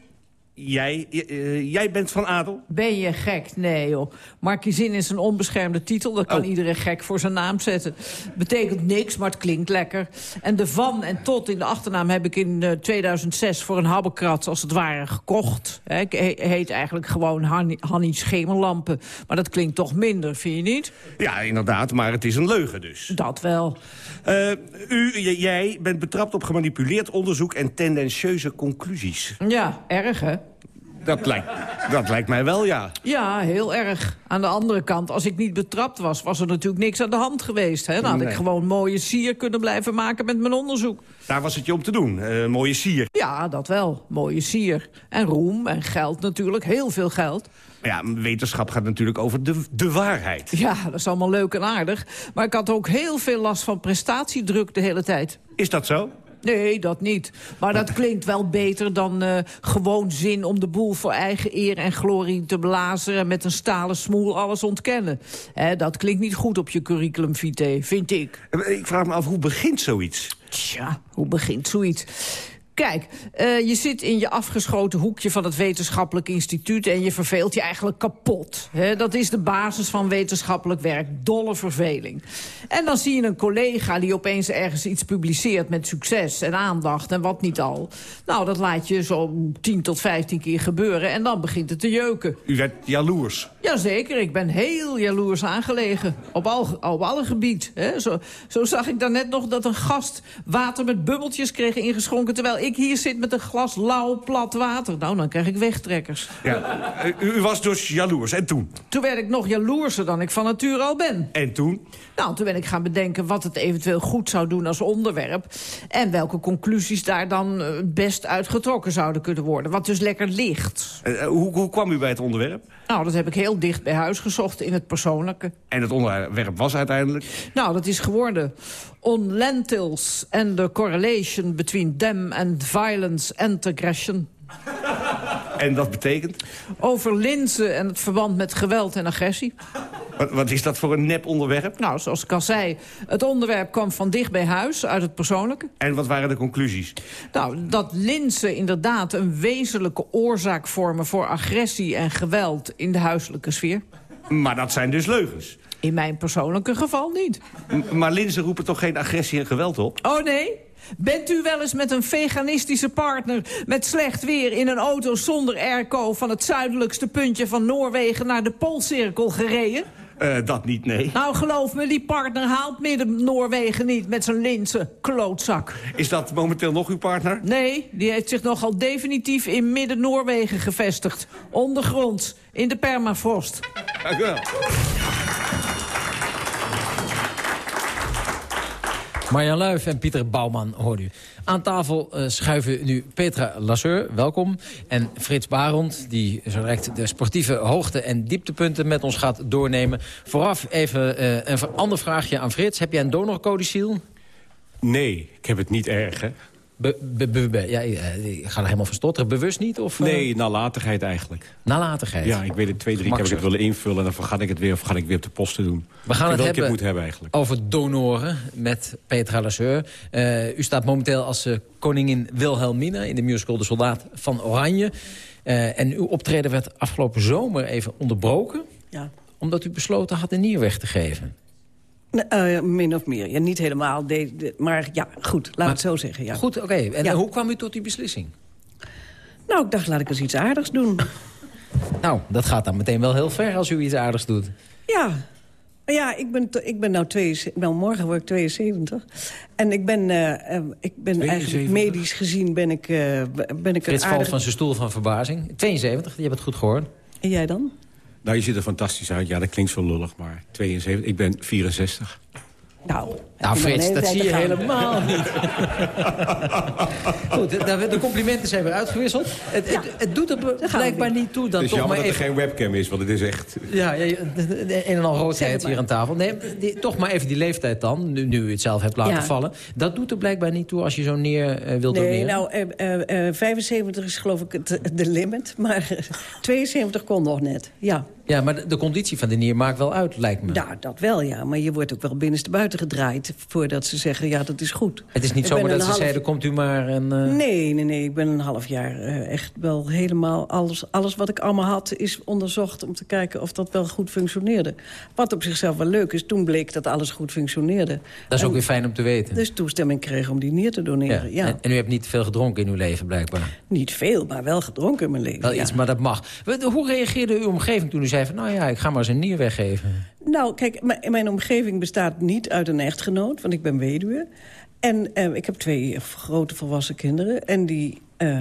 Jij, uh, jij bent van adel? Ben je gek? Nee, joh. Markiezin is een onbeschermde titel. Dat kan Oh. iedereen gek voor zijn naam zetten. Betekent niks, maar het klinkt lekker. En de van en tot in de achternaam heb ik in eh, 2006 voor een habbekrat als het ware gekocht. Ik heet eigenlijk gewoon Hanni, Hanni Schemerlampen. Maar dat klinkt toch minder, vind je niet? Ja, inderdaad, maar het is een leugen dus. Dat wel. Uh, u, jij bent betrapt op gemanipuleerd onderzoek en tendentieuze conclusies. Ja, erg hè? Dat lijkt, dat lijkt mij wel, ja. Ja, heel erg. Aan de andere kant, als ik niet betrapt was... was er natuurlijk niks aan de hand geweest. Hè? Dan had Nee. ik gewoon mooie sier kunnen blijven maken met mijn onderzoek. Daar was het je om te doen. Eh, mooie sier. Ja, dat wel. Mooie sier. En roem en geld natuurlijk. Heel veel geld. Ja, wetenschap gaat natuurlijk over de, de waarheid. Ja, dat is allemaal leuk en aardig. Maar ik had ook heel veel last van prestatiedruk de hele tijd. Is dat zo? Nee, dat niet. Maar dat klinkt wel beter dan eh, gewoon zin om de boel voor eigen eer en glorie te blazen... en met een stalen smoel alles ontkennen. Hè, dat klinkt niet goed op je curriculum vitae, vind ik. Ik vraag me af, hoe begint zoiets? Tja, hoe begint zoiets? Kijk, uh, je zit in je afgeschoten hoekje van het wetenschappelijk instituut... en je verveelt je eigenlijk kapot. He, dat is de basis van wetenschappelijk werk. Dolle verveling. En dan zie je een collega die opeens ergens iets publiceert... met succes en aandacht en wat niet al. Nou, dat laat je zo 10 tot 15 keer gebeuren... en dan begint het te jeuken. U werd jaloers? Jazeker, ik ben heel jaloers aangelegen. Op, al, op alle gebied. He. Zo, zo zag ik daarnet nog dat een gast water met bubbeltjes kreeg ingeschonken... terwijl ik hier zit met een glas lauw plat water. Nou, dan krijg ik wegtrekkers. Ja, u, u, was dus jaloers. En toen? Toen werd ik nog jaloerser dan ik van nature al ben. En toen? Nou, toen ben ik gaan bedenken wat het eventueel goed zou doen als onderwerp. En welke conclusies daar dan uh, best uitgetrokken zouden kunnen worden. Wat dus lekker ligt. Uh, hoe, hoe kwam u bij het onderwerp? Nou, dat heb ik heel dicht bij huis gezocht in het persoonlijke. En het onderwerp was uiteindelijk? Nou, dat is geworden on lentils and the correlation between them and violence and aggression. En dat betekent? Over linzen en het verband met geweld en agressie. Wat, wat, is dat voor een nep onderwerp? Nou, zoals ik al zei, het onderwerp kwam van dicht bij huis, uit het persoonlijke. En wat waren de conclusies? Nou, dat linzen inderdaad een wezenlijke oorzaak vormen... voor agressie en geweld in de huiselijke sfeer. Maar dat zijn dus leugens? In mijn persoonlijke geval niet. M maar linzen roepen toch geen agressie en geweld op? Oh, nee? Bent u wel eens met een veganistische partner met slecht weer in een auto zonder airco van het zuidelijkste puntje van Noorwegen naar de Poolcirkel gereden? Uh, dat niet, nee. Nou, geloof me, die partner haalt midden Noorwegen niet met zijn linzen klootzak. Is dat momenteel nog uw partner? Nee, die heeft zich nogal definitief in midden Noorwegen gevestigd. Ondergronds, in de permafrost. Dank u wel. Marjan Luif en Pieter Bouwman hoort u. Aan tafel uh, schuiven nu Petra Lasseur, welkom. En Frits Barond, die zo direct de sportieve hoogte- en dieptepunten met ons gaat doornemen. Vooraf even uh, een ander vraagje aan Frits. Heb jij een donorcodiciel? Nee, ik heb het niet erg. Be, be, be, ja, ik ga er helemaal van stotteren. Bewust niet? Of, uh... Nee, nalatigheid eigenlijk. Nalatigheid? Ja, ik weet het twee, drie keer heb ik het willen invullen... en dan vergat ik het weer of ga ik weer op de posten doen. We gaan ik het hebben, moet hebben eigenlijk. over donoren met Petra Lasseur. Uh, u staat momenteel als uh, koningin Wilhelmina... in de musical De Soldaat van Oranje. Uh, en uw optreden werd afgelopen zomer even onderbroken... Ja. omdat u besloten had een nier weg te geven. Uh, min of meer. Ja, niet helemaal. De, de, maar ja, goed. Laat maar, het zo zeggen. Ja. Goed, oké. Okay. En ja. hoe kwam u tot die beslissing? Nou, ik dacht, laat ik eens iets aardigs doen. nou, dat gaat dan meteen wel heel ver als u iets aardigs doet. Ja. Ja, ik ben, ik ben nou 72, nou morgen word ik 72. En ik ben, uh, ik ben 72. eigenlijk medisch gezien ben ik, uh, ben ik Frits valt van zijn stoel van verbazing. 72, je hebt het goed gehoord. En jij dan? Nou, je ziet er fantastisch uit. Ja, dat klinkt zo lullig, maar 72. Ik ben 64. Nou, nou Frits, dat zie je helemaal niet. Goed, de, de, complimenten zijn weer uitgewisseld. Het, ja. het, het doet er blijkbaar niet toe. Dan het is toch jammer maar dat er geen webcam is, want het is echt... Ja, ja een en al roodheid hier aan tafel. Nee, die, toch maar even die leeftijd dan, nu, nu u het zelf hebt laten ja. vallen. Dat doet er blijkbaar niet toe als je zo neer uh, wilt nee, doneren? nou, uh, uh, 75 is geloof ik het, de limit. Maar 72 kon nog net, ja. Ja, maar de, de, conditie van de nier maakt wel uit, lijkt me. Ja, dat wel, ja. Maar je wordt ook wel binnenste buiten voordat ze zeggen, ja, dat is goed. Het is niet zomaar dat ze half... zeiden, komt u maar en... Uh... Nee, nee, nee. Ik ben een half jaar uh, echt wel helemaal... Alles, alles wat ik allemaal had, is onderzocht om te kijken of dat wel goed functioneerde. Wat op zichzelf wel leuk is, toen bleek dat alles goed functioneerde. Dat is en, ook weer fijn om te weten. Dus toestemming kreeg om die nier te doneren, ja. ja. En, en, u hebt niet veel gedronken in uw leven, blijkbaar? Niet veel, maar wel gedronken in mijn leven, Wel ja. iets, maar dat mag. Hoe reageerde uw omgeving toen u zei van... nou ja, ik ga maar eens een nier weggeven? Nou, kijk, mijn omgeving bestaat niet uit een echtgenoot, want ik ben weduwe. En uh, ik heb twee grote volwassen kinderen. En die... Uh,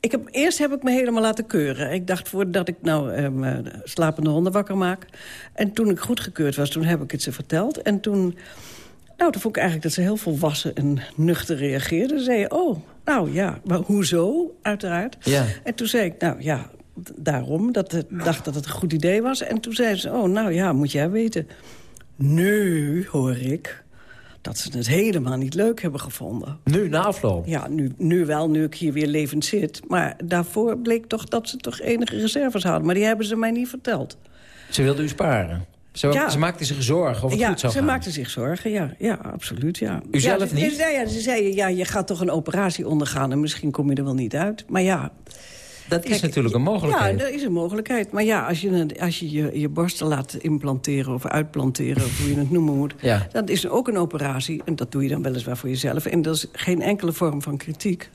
ik heb, eerst heb ik me helemaal laten keuren. Ik dacht voordat ik nou uh, slapende honden wakker maak. En toen ik goedgekeurd was, toen heb ik het ze verteld. En toen... Nou, toen vond ik eigenlijk dat ze heel volwassen en nuchter reageerden. Ze zeiden, oh, nou ja, maar hoezo, uiteraard. Ja. En toen zei ik, nou ja, daarom. Dat ik dacht dat het een goed idee was. En toen zei ze, oh, nou ja, moet jij weten. Nee, hoor ik. dat ze het helemaal niet leuk hebben gevonden. Nu, na afloop? Ja, nu, nu wel, nu ik hier weer levend zit. Maar daarvoor bleek toch dat ze toch enige reserves hadden. Maar die hebben ze mij niet verteld. Ze wilde u sparen? Ze, Ja. ze maakte zich zorgen of het ja, goed zou ze gaan? maakte zich zorgen, ja. Ja, absoluut, ja. U ja, zelf ze, niet? Ja, ja, ze zei, ja, je gaat toch een operatie ondergaan... en misschien kom je er wel niet uit. Maar ja... Dat is natuurlijk een mogelijkheid. Ja, dat is een mogelijkheid. Maar ja, als je als je, je, je borsten laat implanteren of uitplanteren... of hoe je het noemen moet, Ja. dat is ook een operatie. En dat doe je dan weliswaar voor jezelf. En dat is geen enkele vorm van kritiek.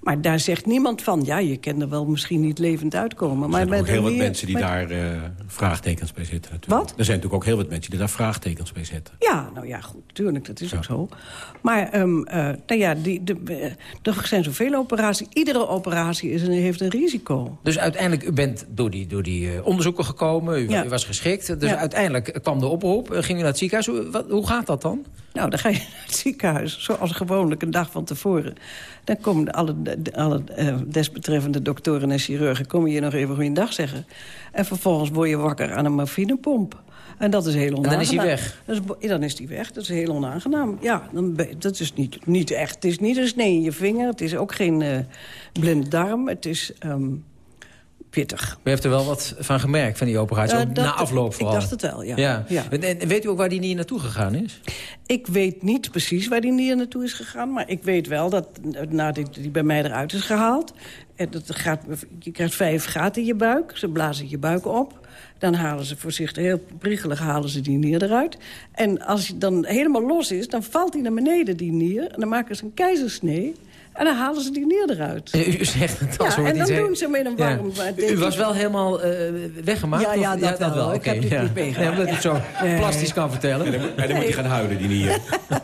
Maar daar zegt niemand van... ja, je kan er wel misschien niet levend uitkomen. Er Maar zijn bij ook heel wat mensen die maar- daar eh, vraagtekens bij zetten. Natuurlijk. Wat? Er zijn natuurlijk ook heel wat mensen die daar vraagtekens bij zetten. Ja, nou ja, goed, tuurlijk, dat is ook zo. Maar ehm, eh, nou ja, die, de, eh, er zijn zoveel operaties. Iedere operatie is een, heeft een risico. Dus uiteindelijk, u bent door die, door die eh, onderzoeken gekomen, u, Ja. u was geschikt. Dus Ja. uiteindelijk kwam de oproep, ging u naar het ziekenhuis. Hoe, wat, hoe gaat dat dan? Nou, dan ga je naar het ziekenhuis, zoals gewoonlijk een dag van tevoren. Dan komen alle, de- alle eh, desbetreffende doktoren en chirurgen... komen je nog even goeiedag zeggen. En vervolgens word je wakker aan een morfinepomp. En dat is heel onaangenaam. dan is hij weg? Dat is bo- dan is die weg, dat is heel onaangenaam. Ja, dan dat is niet, niet echt. Het is niet een snee in je vinger, het is ook geen eh blinde darm. Het is ehm, pittig. U heeft er wel wat van gemerkt, van die operatie, dat- na afloop ik vooral. dacht het wel, ja. Ja. En, en weet u ook waar die niet naartoe gegaan is? Ik weet niet precies waar die nier naartoe is gegaan... maar ik weet wel dat nadat die bij mij eruit is gehaald... En dat gaat, je krijgt vijf gaten in je buik, ze blazen je buik op... dan halen ze voorzichtig, heel priegelig halen ze die nier eruit. En als hij dan helemaal los is, dan valt hij naar beneden, die nier... en dan maken ze een keizersnee... En dan halen ze die neer eruit. U zegt het als Ja, en dan doen ze met een Ja. warm... U was wel helemaal eh, weggemaakt? Ja, ja, of- dat wel. Ik heb dit ja. niet meegemaakt. Nee, omdat u het zo Nee. plastisch kan vertellen. En dan, moet- en dan moet hij gaan huilen, die nier.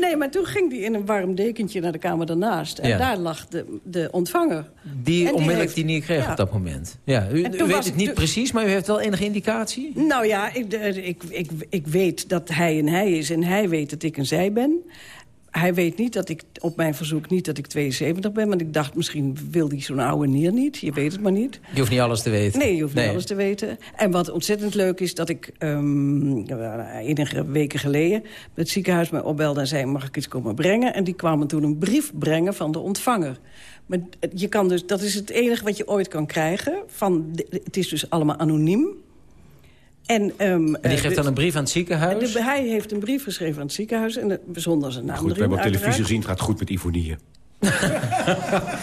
Nee, maar toen ging die in een warm dekentje naar de kamer daarnaast. En Ja. daar lag de, de ontvanger. Die En onmiddellijk heeft- die niet kreeg ja. op dat moment. Ja, u, weet het het- niet precies, maar u heeft wel enige indicatie? Nou ja, ik, de- ik, ik, ik weet dat hij een hij is en hij weet dat ik een zij ben. Hij weet niet dat ik, op mijn verzoek niet dat ik 72 ben... want ik dacht, misschien wil hij zo'n oude nier niet. Je weet het maar niet. Je hoeft niet alles te weten. Nee, je hoeft niet alles te weten. En wat ontzettend leuk is, dat ik ehm, enige weken geleden... het ziekenhuis mij opbelde en zei, mag ik iets komen brengen? En die kwamen toen een brief brengen van de ontvanger. Maar je kan dus, dat is het enige wat je ooit kan krijgen. Van, het is dus allemaal anoniem. En, ehm, En die eh, geeft dan een brief aan het ziekenhuis? de- hij heeft een brief geschreven aan het ziekenhuis... En, zonder zijn naam Goed, we erin, hebben op televisie uiteraard. gezien, het gaat goed met Ivonie.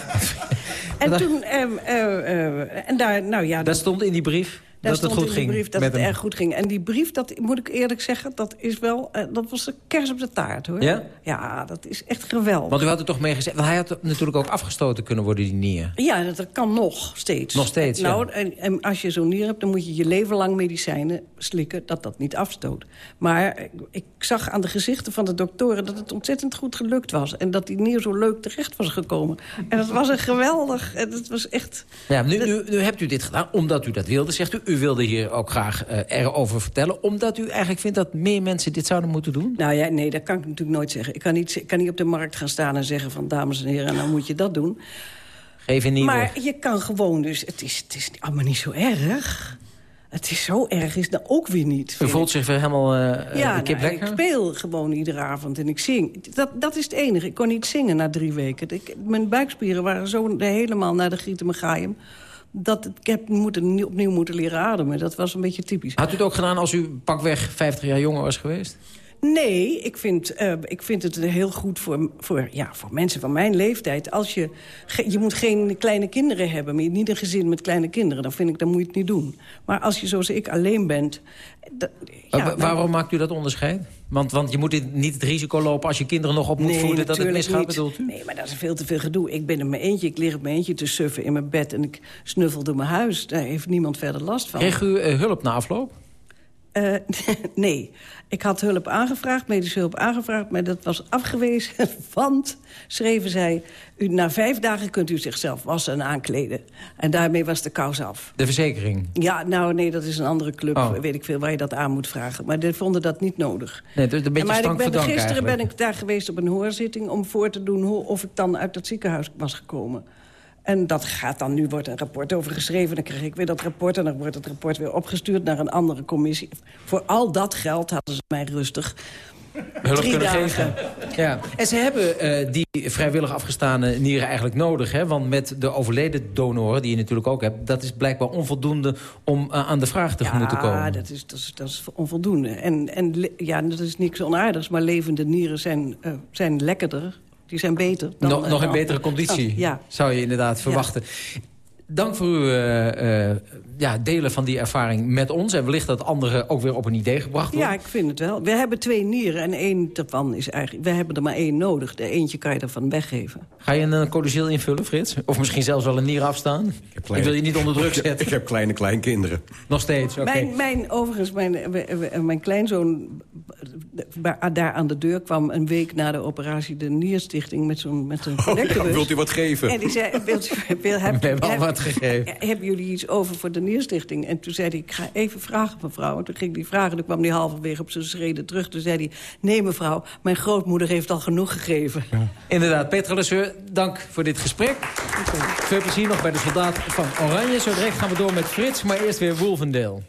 En toen... ehm, eh, eh, en daar, nou ja, Dat stond in die brief Daar dat het goed in ging? brief dat met het hem. erg goed ging. En die brief, dat moet ik eerlijk zeggen, dat is wel... eh, dat was de kers op de taart, hoor. Ja? Ja, dat is echt geweldig. Want u had er toch mee gezegd... Want hij had natuurlijk ook afgestoten kunnen worden, die nier. Ja, dat, dat kan nog steeds. Nog steeds, Nou, ja. en, en als je zo'n nier hebt, dan moet je je leven lang medicijnen slikken... dat dat niet afstoot. Maar eh, ik zag aan de gezichten van de doktoren dat het ontzettend goed gelukt was. En dat die nier zo leuk terecht was gekomen. En dat was een geweldig... en Het was echt... Ja, nu, nu, nu hebt u dit gedaan omdat u dat wilde, zegt u. U wilde hier ook graag eh, erover vertellen... omdat u eigenlijk vindt dat meer mensen dit zouden moeten doen? Nou ja, nee, dat kan ik natuurlijk nooit zeggen. Ik kan niet, ik kan niet op de markt gaan staan en zeggen van... dames en heren, nou moet je dat doen. Geef een nieuwe. Maar je kan gewoon dus... Het is, het is allemaal niet zo erg. Het is zo erg, is dat ook weer niet. U voelt ik. zich weer helemaal eh ja, de kip nou, ik speel gewoon iedere avond en ik zing. Dat, dat is het enige. Ik kon niet zingen na drie weken. Ik, mijn buikspieren waren zo helemaal naar de grietemegaaien... dat ik heb moeten, opnieuw moeten leren ademen. Dat was een beetje typisch. Had u het ook gedaan als u pakweg 50 jaar jonger was geweest? Nee, ik vind, eh, ik vind het heel goed voor, voor, ja, voor mensen van mijn leeftijd. Als je, je moet geen kleine kinderen hebben, maar niet een gezin met kleine kinderen. Dan vind ik, dan moet je het niet doen. Maar als je zoals ik alleen bent... ja, waarom maakt u dat onderscheid? Want, want je moet niet het risico lopen als je kinderen nog op moet Nee, voeden... dat het misgaat, bedoelt u? Nee, maar dat is veel te veel gedoe. Ik ben in mijn eentje, ik lig op mijn eentje te suffen in mijn bed... en ik snuffel door mijn huis. Daar heeft niemand verder last van. Kreeg u eh, hulp na afloop? Eh, nee, ik had hulp aangevraagd, medische hulp aangevraagd... maar dat was afgewezen, want, schreven zij... U, na vijf dagen kunt u zichzelf wassen en aankleden. En daarmee was de kous af. De verzekering? Ja, nou nee, dat is een andere club, Oh. weet ik veel, waar je dat aan moet vragen. Maar die vonden dat niet nodig. Nee, is een beetje maar ik ben, gisteren eigenlijk. ben ik daar geweest op een hoorzitting... om voor te doen hoe, of ik dan uit dat ziekenhuis was gekomen. En dat gaat dan, nu wordt een rapport over geschreven... dan krijg ik weer dat rapport en dan wordt het rapport weer opgestuurd... naar een andere commissie. Voor al dat geld hadden ze mij rustig hulp Drie kunnen dagen. geven. Ja. En ze hebben eh, die vrijwillig afgestane nieren eigenlijk nodig. Hè? Want met de overleden donoren, die je natuurlijk ook hebt... dat is blijkbaar onvoldoende om eh, aan de vraag tegemoet te Ja, komen. dat is, dat, is, dat is onvoldoende. En, en ja, dat is niks onaardigs, maar levende nieren zijn, eh, zijn lekkerder. Die zijn beter. Dan, nog, nog in eh, betere conditie, Ja. zou je inderdaad verwachten. Dank voor uw eh, eh, ja, delen van die ervaring met ons. En wellicht dat anderen ook weer op een idee gebracht worden. Ja, ik vind het wel. We hebben twee nieren en één daarvan is eigenlijk... We hebben er maar één nodig. De eentje kan je ervan weggeven. Ga je een codicil invullen, Frits? Of misschien zelfs wel een nier afstaan? Ik, wil je niet onder druk zetten. Ik heb kleine kleinkinderen. Nog steeds, oké. Mijn, mijn, overigens, mijn, mijn kleinzoon eh, daar aan de deur kwam... een week na de operatie de Nierstichting met zo'n met een collectebus. Oh, wilt u wat geven? En die zei, wilt u, wil, heb, We hebben al heb- wat gegeven. Hebben jullie iets over voor de Nierstichting? En toen zei hij, ik ga even vragen, mevrouw. En toen ging hij vragen, toen kwam hij halverwege op zijn schreden terug. Toen zei hij, nee mevrouw, mijn grootmoeder heeft al genoeg gegeven. Inderdaad, Petra Lesseur, dank voor dit gesprek. Veel plezier nog bij de soldaat van Oranje. Zo direct gaan we door met Frits, maar eerst weer Wolvendale.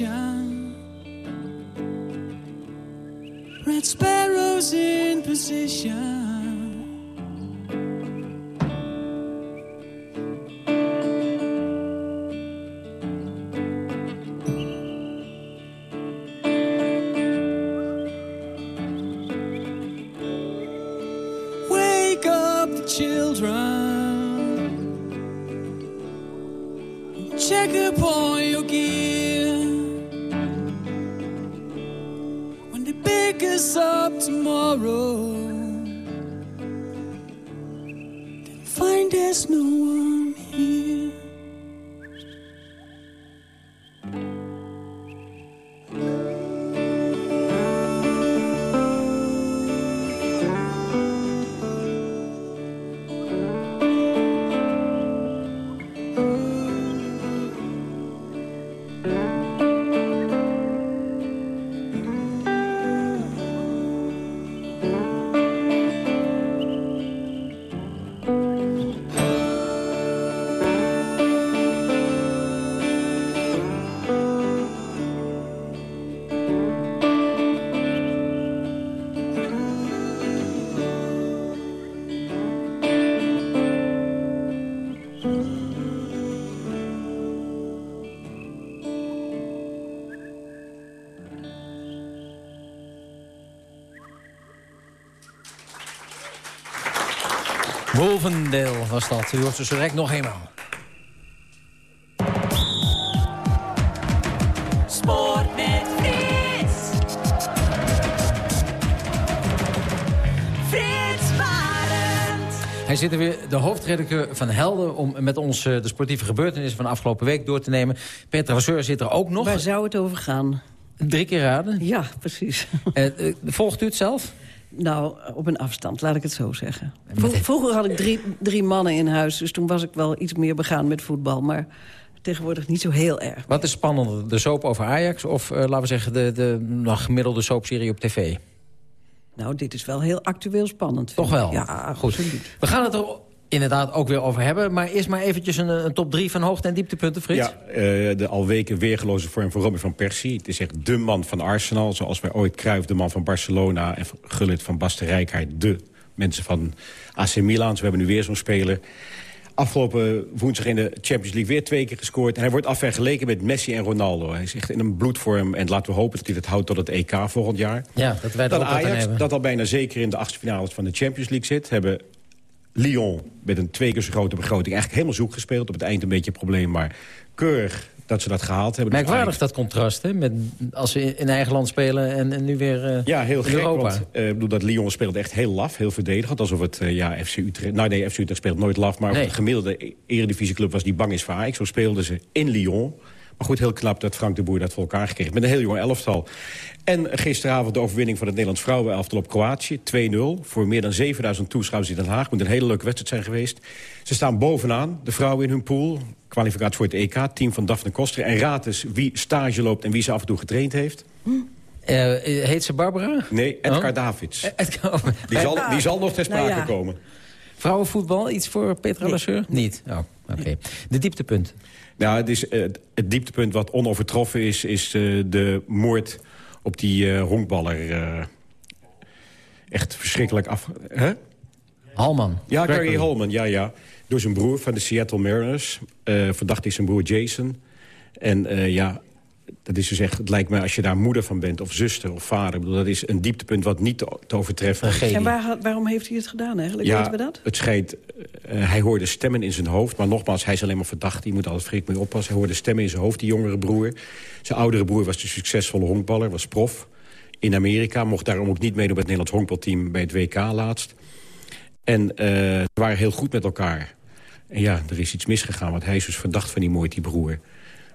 Red sparrows in position. Wake up the children. Check upon your gear. Pick up tomorrow, then find there's no one Wolvendale was dat. U hoort ze zo direct nog eenmaal. Sport met Frits. Frits Barend. Hij zit er weer, de hoofdredacteur van Helden... om met ons eh, de sportieve gebeurtenissen van de afgelopen week door te nemen. Petra Vasseur zit er ook nog. Waar zou het over gaan? Drie keer raden? Ja, precies. Eh, volgt u het zelf? Nou, op een afstand, laat ik het zo zeggen. Vro- Vroeger had ik drie, drie mannen in huis, dus toen was ik wel iets meer begaan met voetbal. Maar tegenwoordig niet zo heel erg. Wat is spannender, de soap over Ajax... of eh, laten we zeggen de, de nou, gemiddelde soapserie op tv? Nou, dit is wel heel actueel spannend. Toch wel? Ja, Goed. absoluut. We gaan het er inderdaad ook weer over hebben. Maar eerst maar eventjes een, een top 3 van hoogte- en dieptepunten, Frits. Ja, eh, de al weken weergeloze vorm van Robin van Persie. Het is echt de man van Arsenal. Zoals wij ooit Cruijff, de man van Barcelona... en Gullit van Basten Rijkaard, de mensen van AC Milan. Dus we hebben nu weer zo'n speler. Afgelopen woensdag in de Champions League weer twee keer gescoord. En hij wordt af vergeleken met Messi en Ronaldo. Hij is echt in een bloedvorm. En laten we hopen dat hij het houdt tot het EK volgend jaar. Ja, dat wij aan Ajax, dat al bijna zeker in de achtste finales van de Champions League zit... hebben Lyon met een twee keer zo grote begroting... eigenlijk helemaal zoek gespeeld. Op het eind een beetje een probleem, maar keurig dat ze dat gehaald hebben. Dus Merkwaardig dat contrast, hè? Met, als ze in eigen land spelen en, en nu weer uh, Ja, heel in gek, Europa. want uh, bedoel, dat Lyon speelde echt heel laf, heel verdedigend. Alsof het, uh, ja, FC Utrecht... Nou nee, FC Utrecht speelt nooit laf, maar Nee. de gemiddelde eredivisieclub was die bang is voor Ajax. Zo speelden ze in Lyon. Maar goed, heel knap dat Frank de Boer dat voor elkaar gekregen heeft. Met een heel jong elftal. En gisteravond de overwinning van het Nederlands vrouwenelftal op Kroatië. 2-0 voor meer dan 7000 toeschouwers in Den Haag. Moet een hele leuke wedstrijd zijn geweest. Ze staan bovenaan, de vrouwen in hun pool. Kwalificatie voor het EK, team van Daphne Koster. En raad eens wie stage loopt en wie ze af en toe getraind heeft. Eh, heet ze Barbara? Nee, Edgar Oh. Davids. Edgar- Die zal, die zal nog ter Nou sprake ja. komen. Vrouwenvoetbal, iets voor Petra Lasseur? Niet? Oh, oké. De dieptepunt. Nou, het, is, eh, het dieptepunt wat onovertroffen is... is eh, de moord op die eh, honkballer. eh, echt verschrikkelijk af... Hè? Halman. Ja, Gary. Holman, ja, ja. Door zijn broer van de Seattle Mariners. Eh, verdacht is zijn broer Jason. En eh, ja, dat is dus echt... Het lijkt mij als je daar moeder van bent, of zuster, of vader... ik bedoel, dat is een dieptepunt wat niet te, te overtreffen is. En waar, waarom heeft hij het gedaan eigenlijk? Ja, Weten we dat? het schijnt... eh, hij hoorde stemmen in zijn hoofd. Maar nogmaals, hij is alleen maar verdacht. Die moet altijd vreemd mee oppassen. Hij hoorde stemmen in zijn hoofd, die jongere broer. Zijn oudere broer was de succesvolle honkballer, was prof in Amerika. Mocht daarom ook niet meedoen met het Nederlands honkbalteam bij het WK laatst. En eh, ze waren heel goed met elkaar. En ja, er is iets misgegaan, want hij is dus verdacht van die moord, die broer.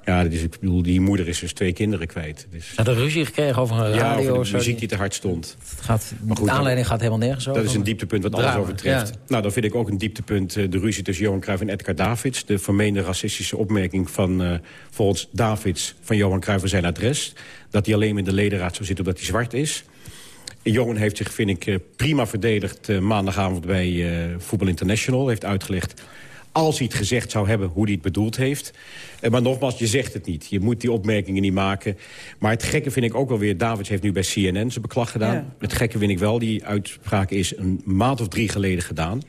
Ja, dus, ik bedoel, die moeder is dus twee kinderen kwijt. Dus, Ze hadden ruzie gekregen over een ja, radio. over of de muziek die te hard stond. Het gaat, Maar goed, de aanleiding gaat helemaal nergens over. Dat is een dieptepunt wat alles overtreft. ja. Nou, dan vind ik ook een dieptepunt eh, de ruzie tussen Johan Cruijff en Edgar Davids. De vermeende racistische opmerking van eh, volgens Davids van Johan Cruijff zijn adres. Dat hij alleen in de ledenraad zou zitten omdat hij zwart is. Johan heeft zich, vind ik, eh, prima verdedigd maandagavond bij eh Voetbal International. Heeft uitgelegd, als hij het gezegd zou hebben, hoe hij het bedoeld heeft. Eh, maar nogmaals, je zegt het niet. Je moet die opmerkingen niet maken. Maar het gekke vind ik ook wel weer... Davids heeft nu bij CNN zijn beklag gedaan. Ja. Het gekke vind ik wel, die uitspraak is een maand of drie geleden gedaan.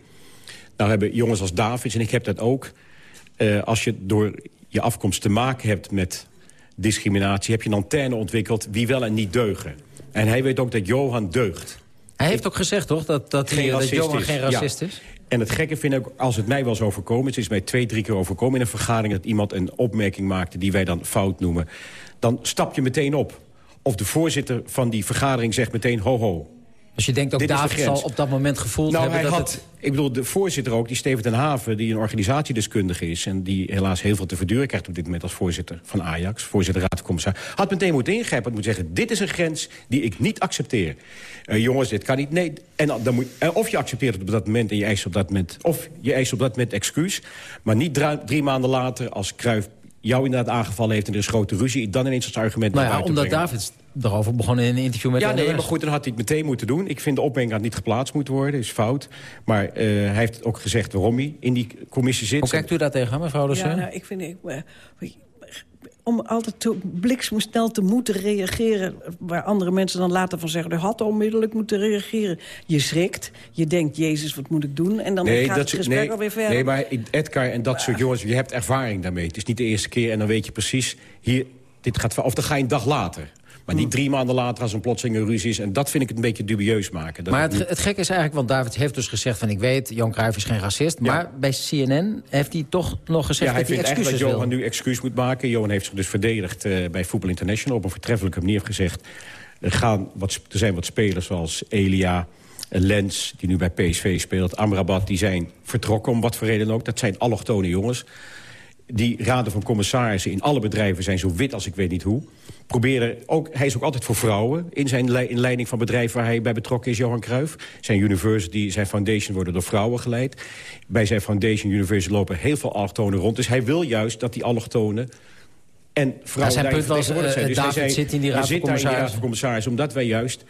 Nou hebben jongens als Davids, en ik heb dat ook... eh, als je door je afkomst te maken hebt met discriminatie... heb je een antenne ontwikkeld wie wel en niet deugen. En hij weet ook dat Johan deugt. Hij heeft ook gezegd, toch, dat, dat, hij, dat Johan is. geen Ja. racist is? En het gekke vind ik, als het mij eens overkomen... het is mij twee, drie keer overkomen in een vergadering... dat iemand een opmerking maakte die wij dan fout noemen... dan stap je meteen op. Of de voorzitter van die vergadering zegt meteen ho ho. Dus je denkt ook, David zal op dat moment gevoeld Nou, hebben hij dat had, het... ik bedoel, de voorzitter ook, die Steven ten Haven... die een organisatiedeskundige is en die helaas heel veel te verduren krijgt... op dit moment als voorzitter van Ajax, voorzitter raad van commissaris... had meteen moeten ingrijpen, had moeten zeggen... dit is een grens die ik niet accepteer. Eh, jongens, dit kan niet, nee. En dan, moet, eh, of je accepteert het op dat moment en je eist op dat moment... of je eist op dat moment excuus, maar niet drie maanden later... als Cruijff jou inderdaad aangevallen heeft en er is grote ruzie... dan ineens als argument Nou naar ja, omdat brengen. David erover begon in een interview met Ja, nee, maar goed, dan had hij het meteen moeten doen. Ik vind de opmerking had niet geplaatst moeten worden, is fout. Maar eh, hij heeft ook gezegd waarom hij in die commissie zit. Hoe kijkt u daar tegen, mevrouw de Ja, nou, ik vind... Ik, eh, om altijd te, bliksemsnel te moeten reageren... waar andere mensen dan later van zeggen... u had onmiddellijk moeten reageren. Je schrikt, je denkt, jezus, wat moet ik doen? En dan gaat het gesprek nee, alweer verder. Nee, maar Edgar en dat soort jongens, je hebt ervaring daarmee. Het is niet de eerste keer en dan weet je precies... Hier, dit gaat, of dan ga je een dag later. Maar niet drie maanden later als een plotseling een ruzie is. En dat vind ik het een beetje dubieus maken. Dat Maar het het, gekke is eigenlijk, want David heeft dus gezegd van... ik weet, Jan Cruijff is geen racist. Maar bij CNN heeft hij toch nog gezegd ja, hij dat hij vindt eigenlijk excuses dat Johan wil. nu excuus moet maken. Johan heeft zich dus verdedigd eh, bij Voetbal International... op een vertreffelijke manier gezegd... Er, gaan wat, er zijn wat spelers zoals Elia, eh, Lens, die nu bij PSV speelt... Amrabat, die zijn vertrokken om wat voor reden ook. Dat zijn allochtone jongens. Die raden van commissarissen in alle bedrijven zijn zo wit als ik weet niet hoe. Proberen ook, hij is ook altijd voor vrouwen in zijn in leiding van bedrijven waar hij bij betrokken is, Johan Cruijff. Zijn university, zijn foundation worden door vrouwen geleid. Bij zijn foundation university lopen heel veel allochtonen rond. Dus hij wil juist dat die allochtonen en vrouwen zijn punt was, zijn. eh, Dus David zei, zit in die raad commissarissen. van commissarissen omdat wij juist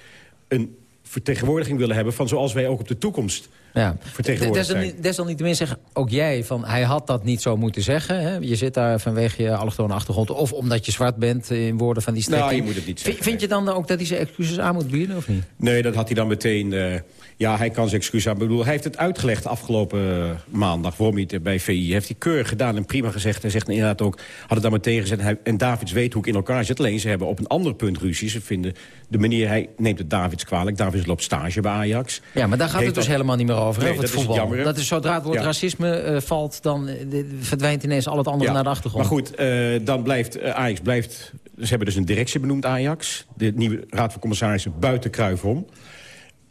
een vertegenwoordiging willen hebben... van zoals wij ook op de toekomst Ja. vertegenwoordigd zijn. Desalniet- Desalniettemin zeg ook jij van hij had dat niet zo moeten zeggen. Hè? Je zit daar vanwege je allochtone achtergrond... of omdat je zwart bent in woorden van die strekking. Nou, je moet het niet Vind- zeggen, Vind je dan ook dat hij zijn excuses aan moet bieden of niet? Nee, dat had hij dan meteen... eh, ja, hij kan zijn excuus aan. Ik bedoel, hij heeft het uitgelegd afgelopen eh, maandag... waarom hij het bij VI heeft hij keurig gedaan en prima gezegd. Hij zegt inderdaad ook, had het dan meteen gezet... Hij, en Davids weet hoe ik in elkaar zit. Alleen ze hebben op een ander punt ruzie. Ze vinden de manier, hij neemt het Davids kwalijk. Davids loopt stage bij Ajax. Ja, maar daar gaat Heeft het dus dat- helemaal niet meer over, het dat is voetbal. jammer, hè? dat is zodra het woord Ja. racisme eh, valt, dan eh, verdwijnt ineens al het andere naar de achtergrond. Maar goed, dan blijft Ajax blijft... Ze hebben dus een directie benoemd, Ajax. De nieuwe raad van commissarissen buiten Cruijff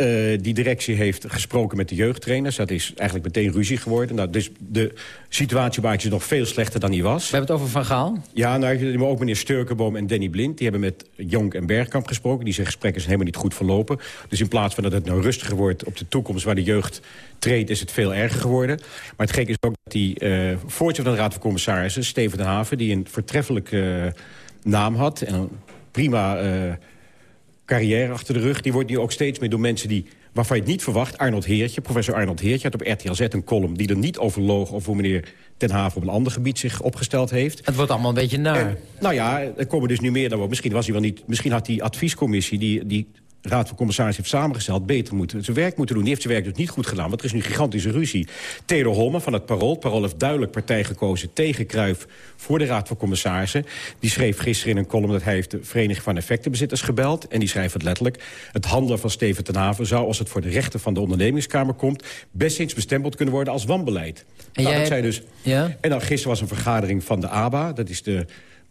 Eh, die directie heeft gesproken met de jeugdtrainers. Dat is eigenlijk meteen ruzie geworden. Nou, dus de situatie Ajax is nog veel slechter dan die was. We hebben het over Van Gaal. Ja, nou, maar ook meneer Sturkenboom en Danny Blind... die hebben met Jonk en Bergkamp gesproken. Die zijn gesprekken zijn helemaal niet goed verlopen. Dus in plaats van dat het nou rustiger wordt op de toekomst... waar de jeugd treedt, is het veel erger geworden. Maar het gekke is ook dat die voorzitter van de Raad van Commissarissen... Steven den Haven, die een vertreffelijke eh, naam had... en een prima carrière achter de rug... die wordt nu ook steeds meer door mensen die waarvan je het niet verwacht. Arnold Heertje, professor Arnold Heertje had op RTL Z een column... die er niet over loog over hoe meneer Ten Haven op een ander gebied zich opgesteld heeft. Het wordt allemaal een beetje naar. En, nou ja, er komen dus nu meer dan... Misschien, was hij wel niet, misschien had die adviescommissie... die, die Raad van Commissarissen heeft samengesteld... beter moeten, zijn werk moeten doen. Die heeft zijn werk dus niet goed gedaan, want er is nu gigantische ruzie. Theodor Holmen van het Parool. Het Parool heeft duidelijk partij gekozen tegen Kruif voor de Raad van Commissarissen. Die schreef gisteren in een column dat hij heeft de Vereniging van Effectenbezitters gebeld. En die schrijft het letterlijk. Het handelen van Steven ten Haven zou, als het voor de rechter van de ondernemingskamer komt... best eens bestempeld kunnen worden als wanbeleid. En Nou, jij- dat zei dus... Ja? En dan gisteren was een vergadering van de ABA. Dat is de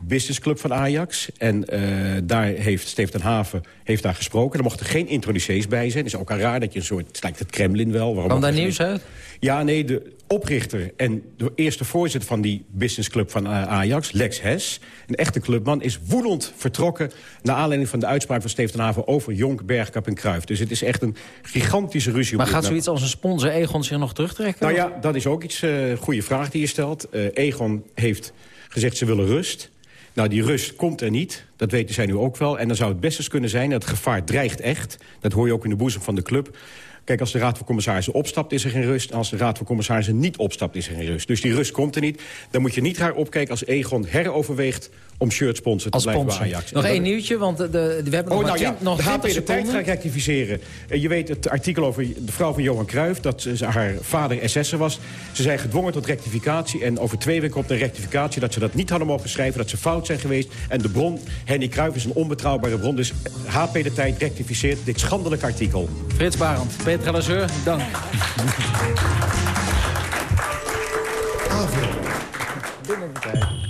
businessclub van Ajax. En eh, daar heeft Steven ten Haven heeft daar gesproken. Er mochten geen introducees bij zijn. Het is ook al raar dat je een soort... Het lijkt het Kremlin wel. Waarom Kwam daar nieuws geen- uit? Ja, nee, de oprichter en de eerste voorzitter van die businessclub van eh, Ajax... Lex Hes, een echte clubman, is woedend vertrokken... naar aanleiding van de uitspraak van Steven ten Haven... over Jonk, Bergkamp en Kruif. Dus het is echt een gigantische ruzie. Maar gaat zoiets als een sponsor Egon zich nog terugtrekken? Nou ja, dat is ook iets, eh goede vraag die je stelt. Eh, Egon heeft gezegd ze willen rust. Nou, die rust komt er niet. Dat weten zij nu ook wel. En dan zou het best eens kunnen zijn, het gevaar dreigt echt. Dat hoor je ook in de boezem van de club. Kijk, als de Raad van Commissarissen opstapt, is er geen rust. Als de Raad van Commissarissen niet opstapt, is er geen rust. Dus die rust komt er niet. Dan moet je niet raar opkijken als Egon heroverweegt... om shirtsponsor te Als blijven bij sponsor. Ajax. Nog één nieuwtje, want de, de- we hebben nog Oh, maar nou ja, nog de 20 HP de tijd seconden. ga ik rectificeren. Eh, je weet het artikel over de vrouw van Johan Cruijff... dat ze, haar vader SS'er was. Ze zijn gedwongen tot rectificatie. En over twee weken komt een rectificatie dat ze dat niet hadden mogen schrijven... dat ze fout zijn geweest. En de bron, Henny Cruijff, is een onbetrouwbare bron. Dus HP de tijd rectificeert dit schandelijke artikel. Frits Barend, Petra Lazeur, dank.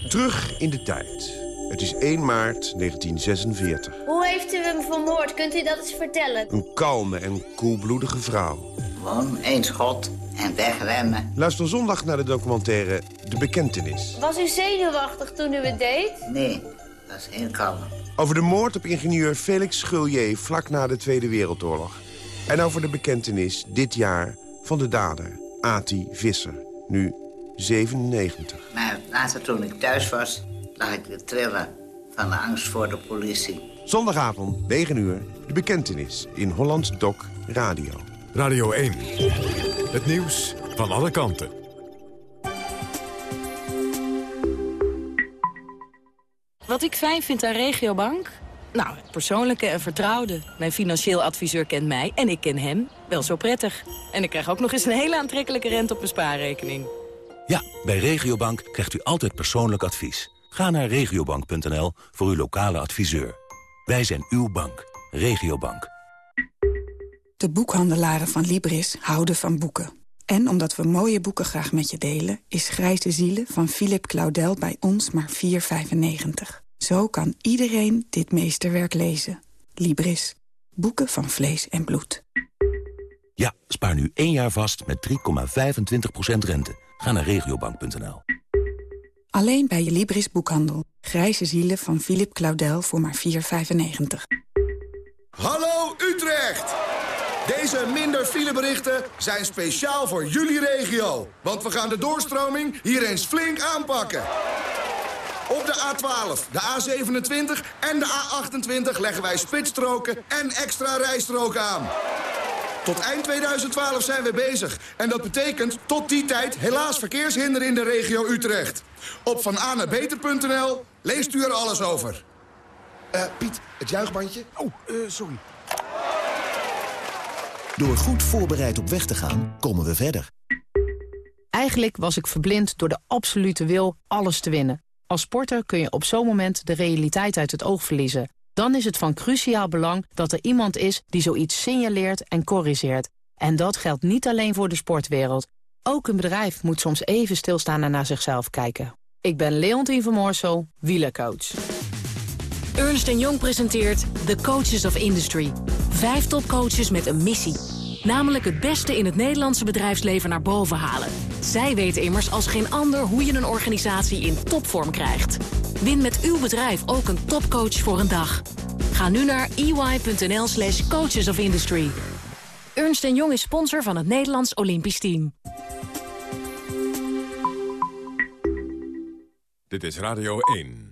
Terug in de tijd. Het is 1 maart 1946. Hoe heeft u hem vermoord? Kunt u dat eens vertellen? Een kalme en koelbloedige vrouw. Gewoon één schot en wegrennen. Luister zondag naar de documentaire De Bekentenis. Was u zenuwachtig toen u het deed? Nee, dat is heel kalm. Over de moord op ingenieur Felix Schulje vlak na de Tweede Wereldoorlog. En over de bekentenis dit jaar van de dader, Ati Visser. Nu 97. Maar later toen ik thuis was, lag ik te trillen van de angst voor de politie. Zondagavond, 9 uur, De Bekentenis in Hollands Doc Radio. Radio 1. Het nieuws van alle kanten. Wat ik fijn vind aan Regiobank? Nou, het persoonlijke en vertrouwde. Mijn financieel adviseur kent mij en ik ken hem wel zo prettig. En ik krijg ook nog eens een hele aantrekkelijke rente op mijn spaarrekening. Ja, bij Regiobank krijgt u altijd persoonlijk advies. Ga naar regiobank.nl voor uw lokale adviseur. Wij zijn uw bank. Regiobank. De boekhandelaren van Libris houden van boeken. En omdat we mooie boeken graag met je delen... is Grijze Zielen van Philip Claudel bij ons maar 4,95. Zo kan iedereen dit meesterwerk lezen. Libris. Boeken van vlees en bloed. Ja, spaar nu één jaar vast met 3,25% rente. Ga naar regiobank.nl. Alleen bij je Libris boekhandel. Grijze Zielen van Philip Claudel voor maar 4,95. Hallo Utrecht! Deze minder fileberichten zijn speciaal voor jullie regio. Want we gaan de doorstroming hier eens flink aanpakken. Op de A12, de A27 en de A28 leggen wij spitsstroken en extra rijstroken aan. Tot eind 2012 zijn we bezig. En dat betekent tot die tijd helaas verkeershinder in de regio Utrecht. Op vananabeter.nl leest u er alles over. Eh, Piet, het juichbandje? Oh, eh, sorry. Door goed voorbereid op weg te gaan, komen we verder. Eigenlijk was ik verblind door de absolute wil alles te winnen. Als sporter kun je op zo'n moment de realiteit uit het oog verliezen. Dan is het van cruciaal belang dat er iemand is die zoiets signaleert en corrigeert. En dat geldt niet alleen voor de sportwereld. Ook een bedrijf moet soms even stilstaan en naar zichzelf kijken. Ik ben Leontien van Moorsel, wielercoach. Ernst Jong presenteert The Coaches of Industry. Vijf topcoaches met een missie. Namelijk het beste in het Nederlandse bedrijfsleven naar boven halen. Zij weten immers als geen ander hoe je een organisatie in topvorm krijgt. Win met uw bedrijf ook een topcoach voor een dag. Ga nu naar ey.nl slash coaches of industry. Ernst Jong is sponsor van het Nederlands Olympisch Team. Dit is Radio 1.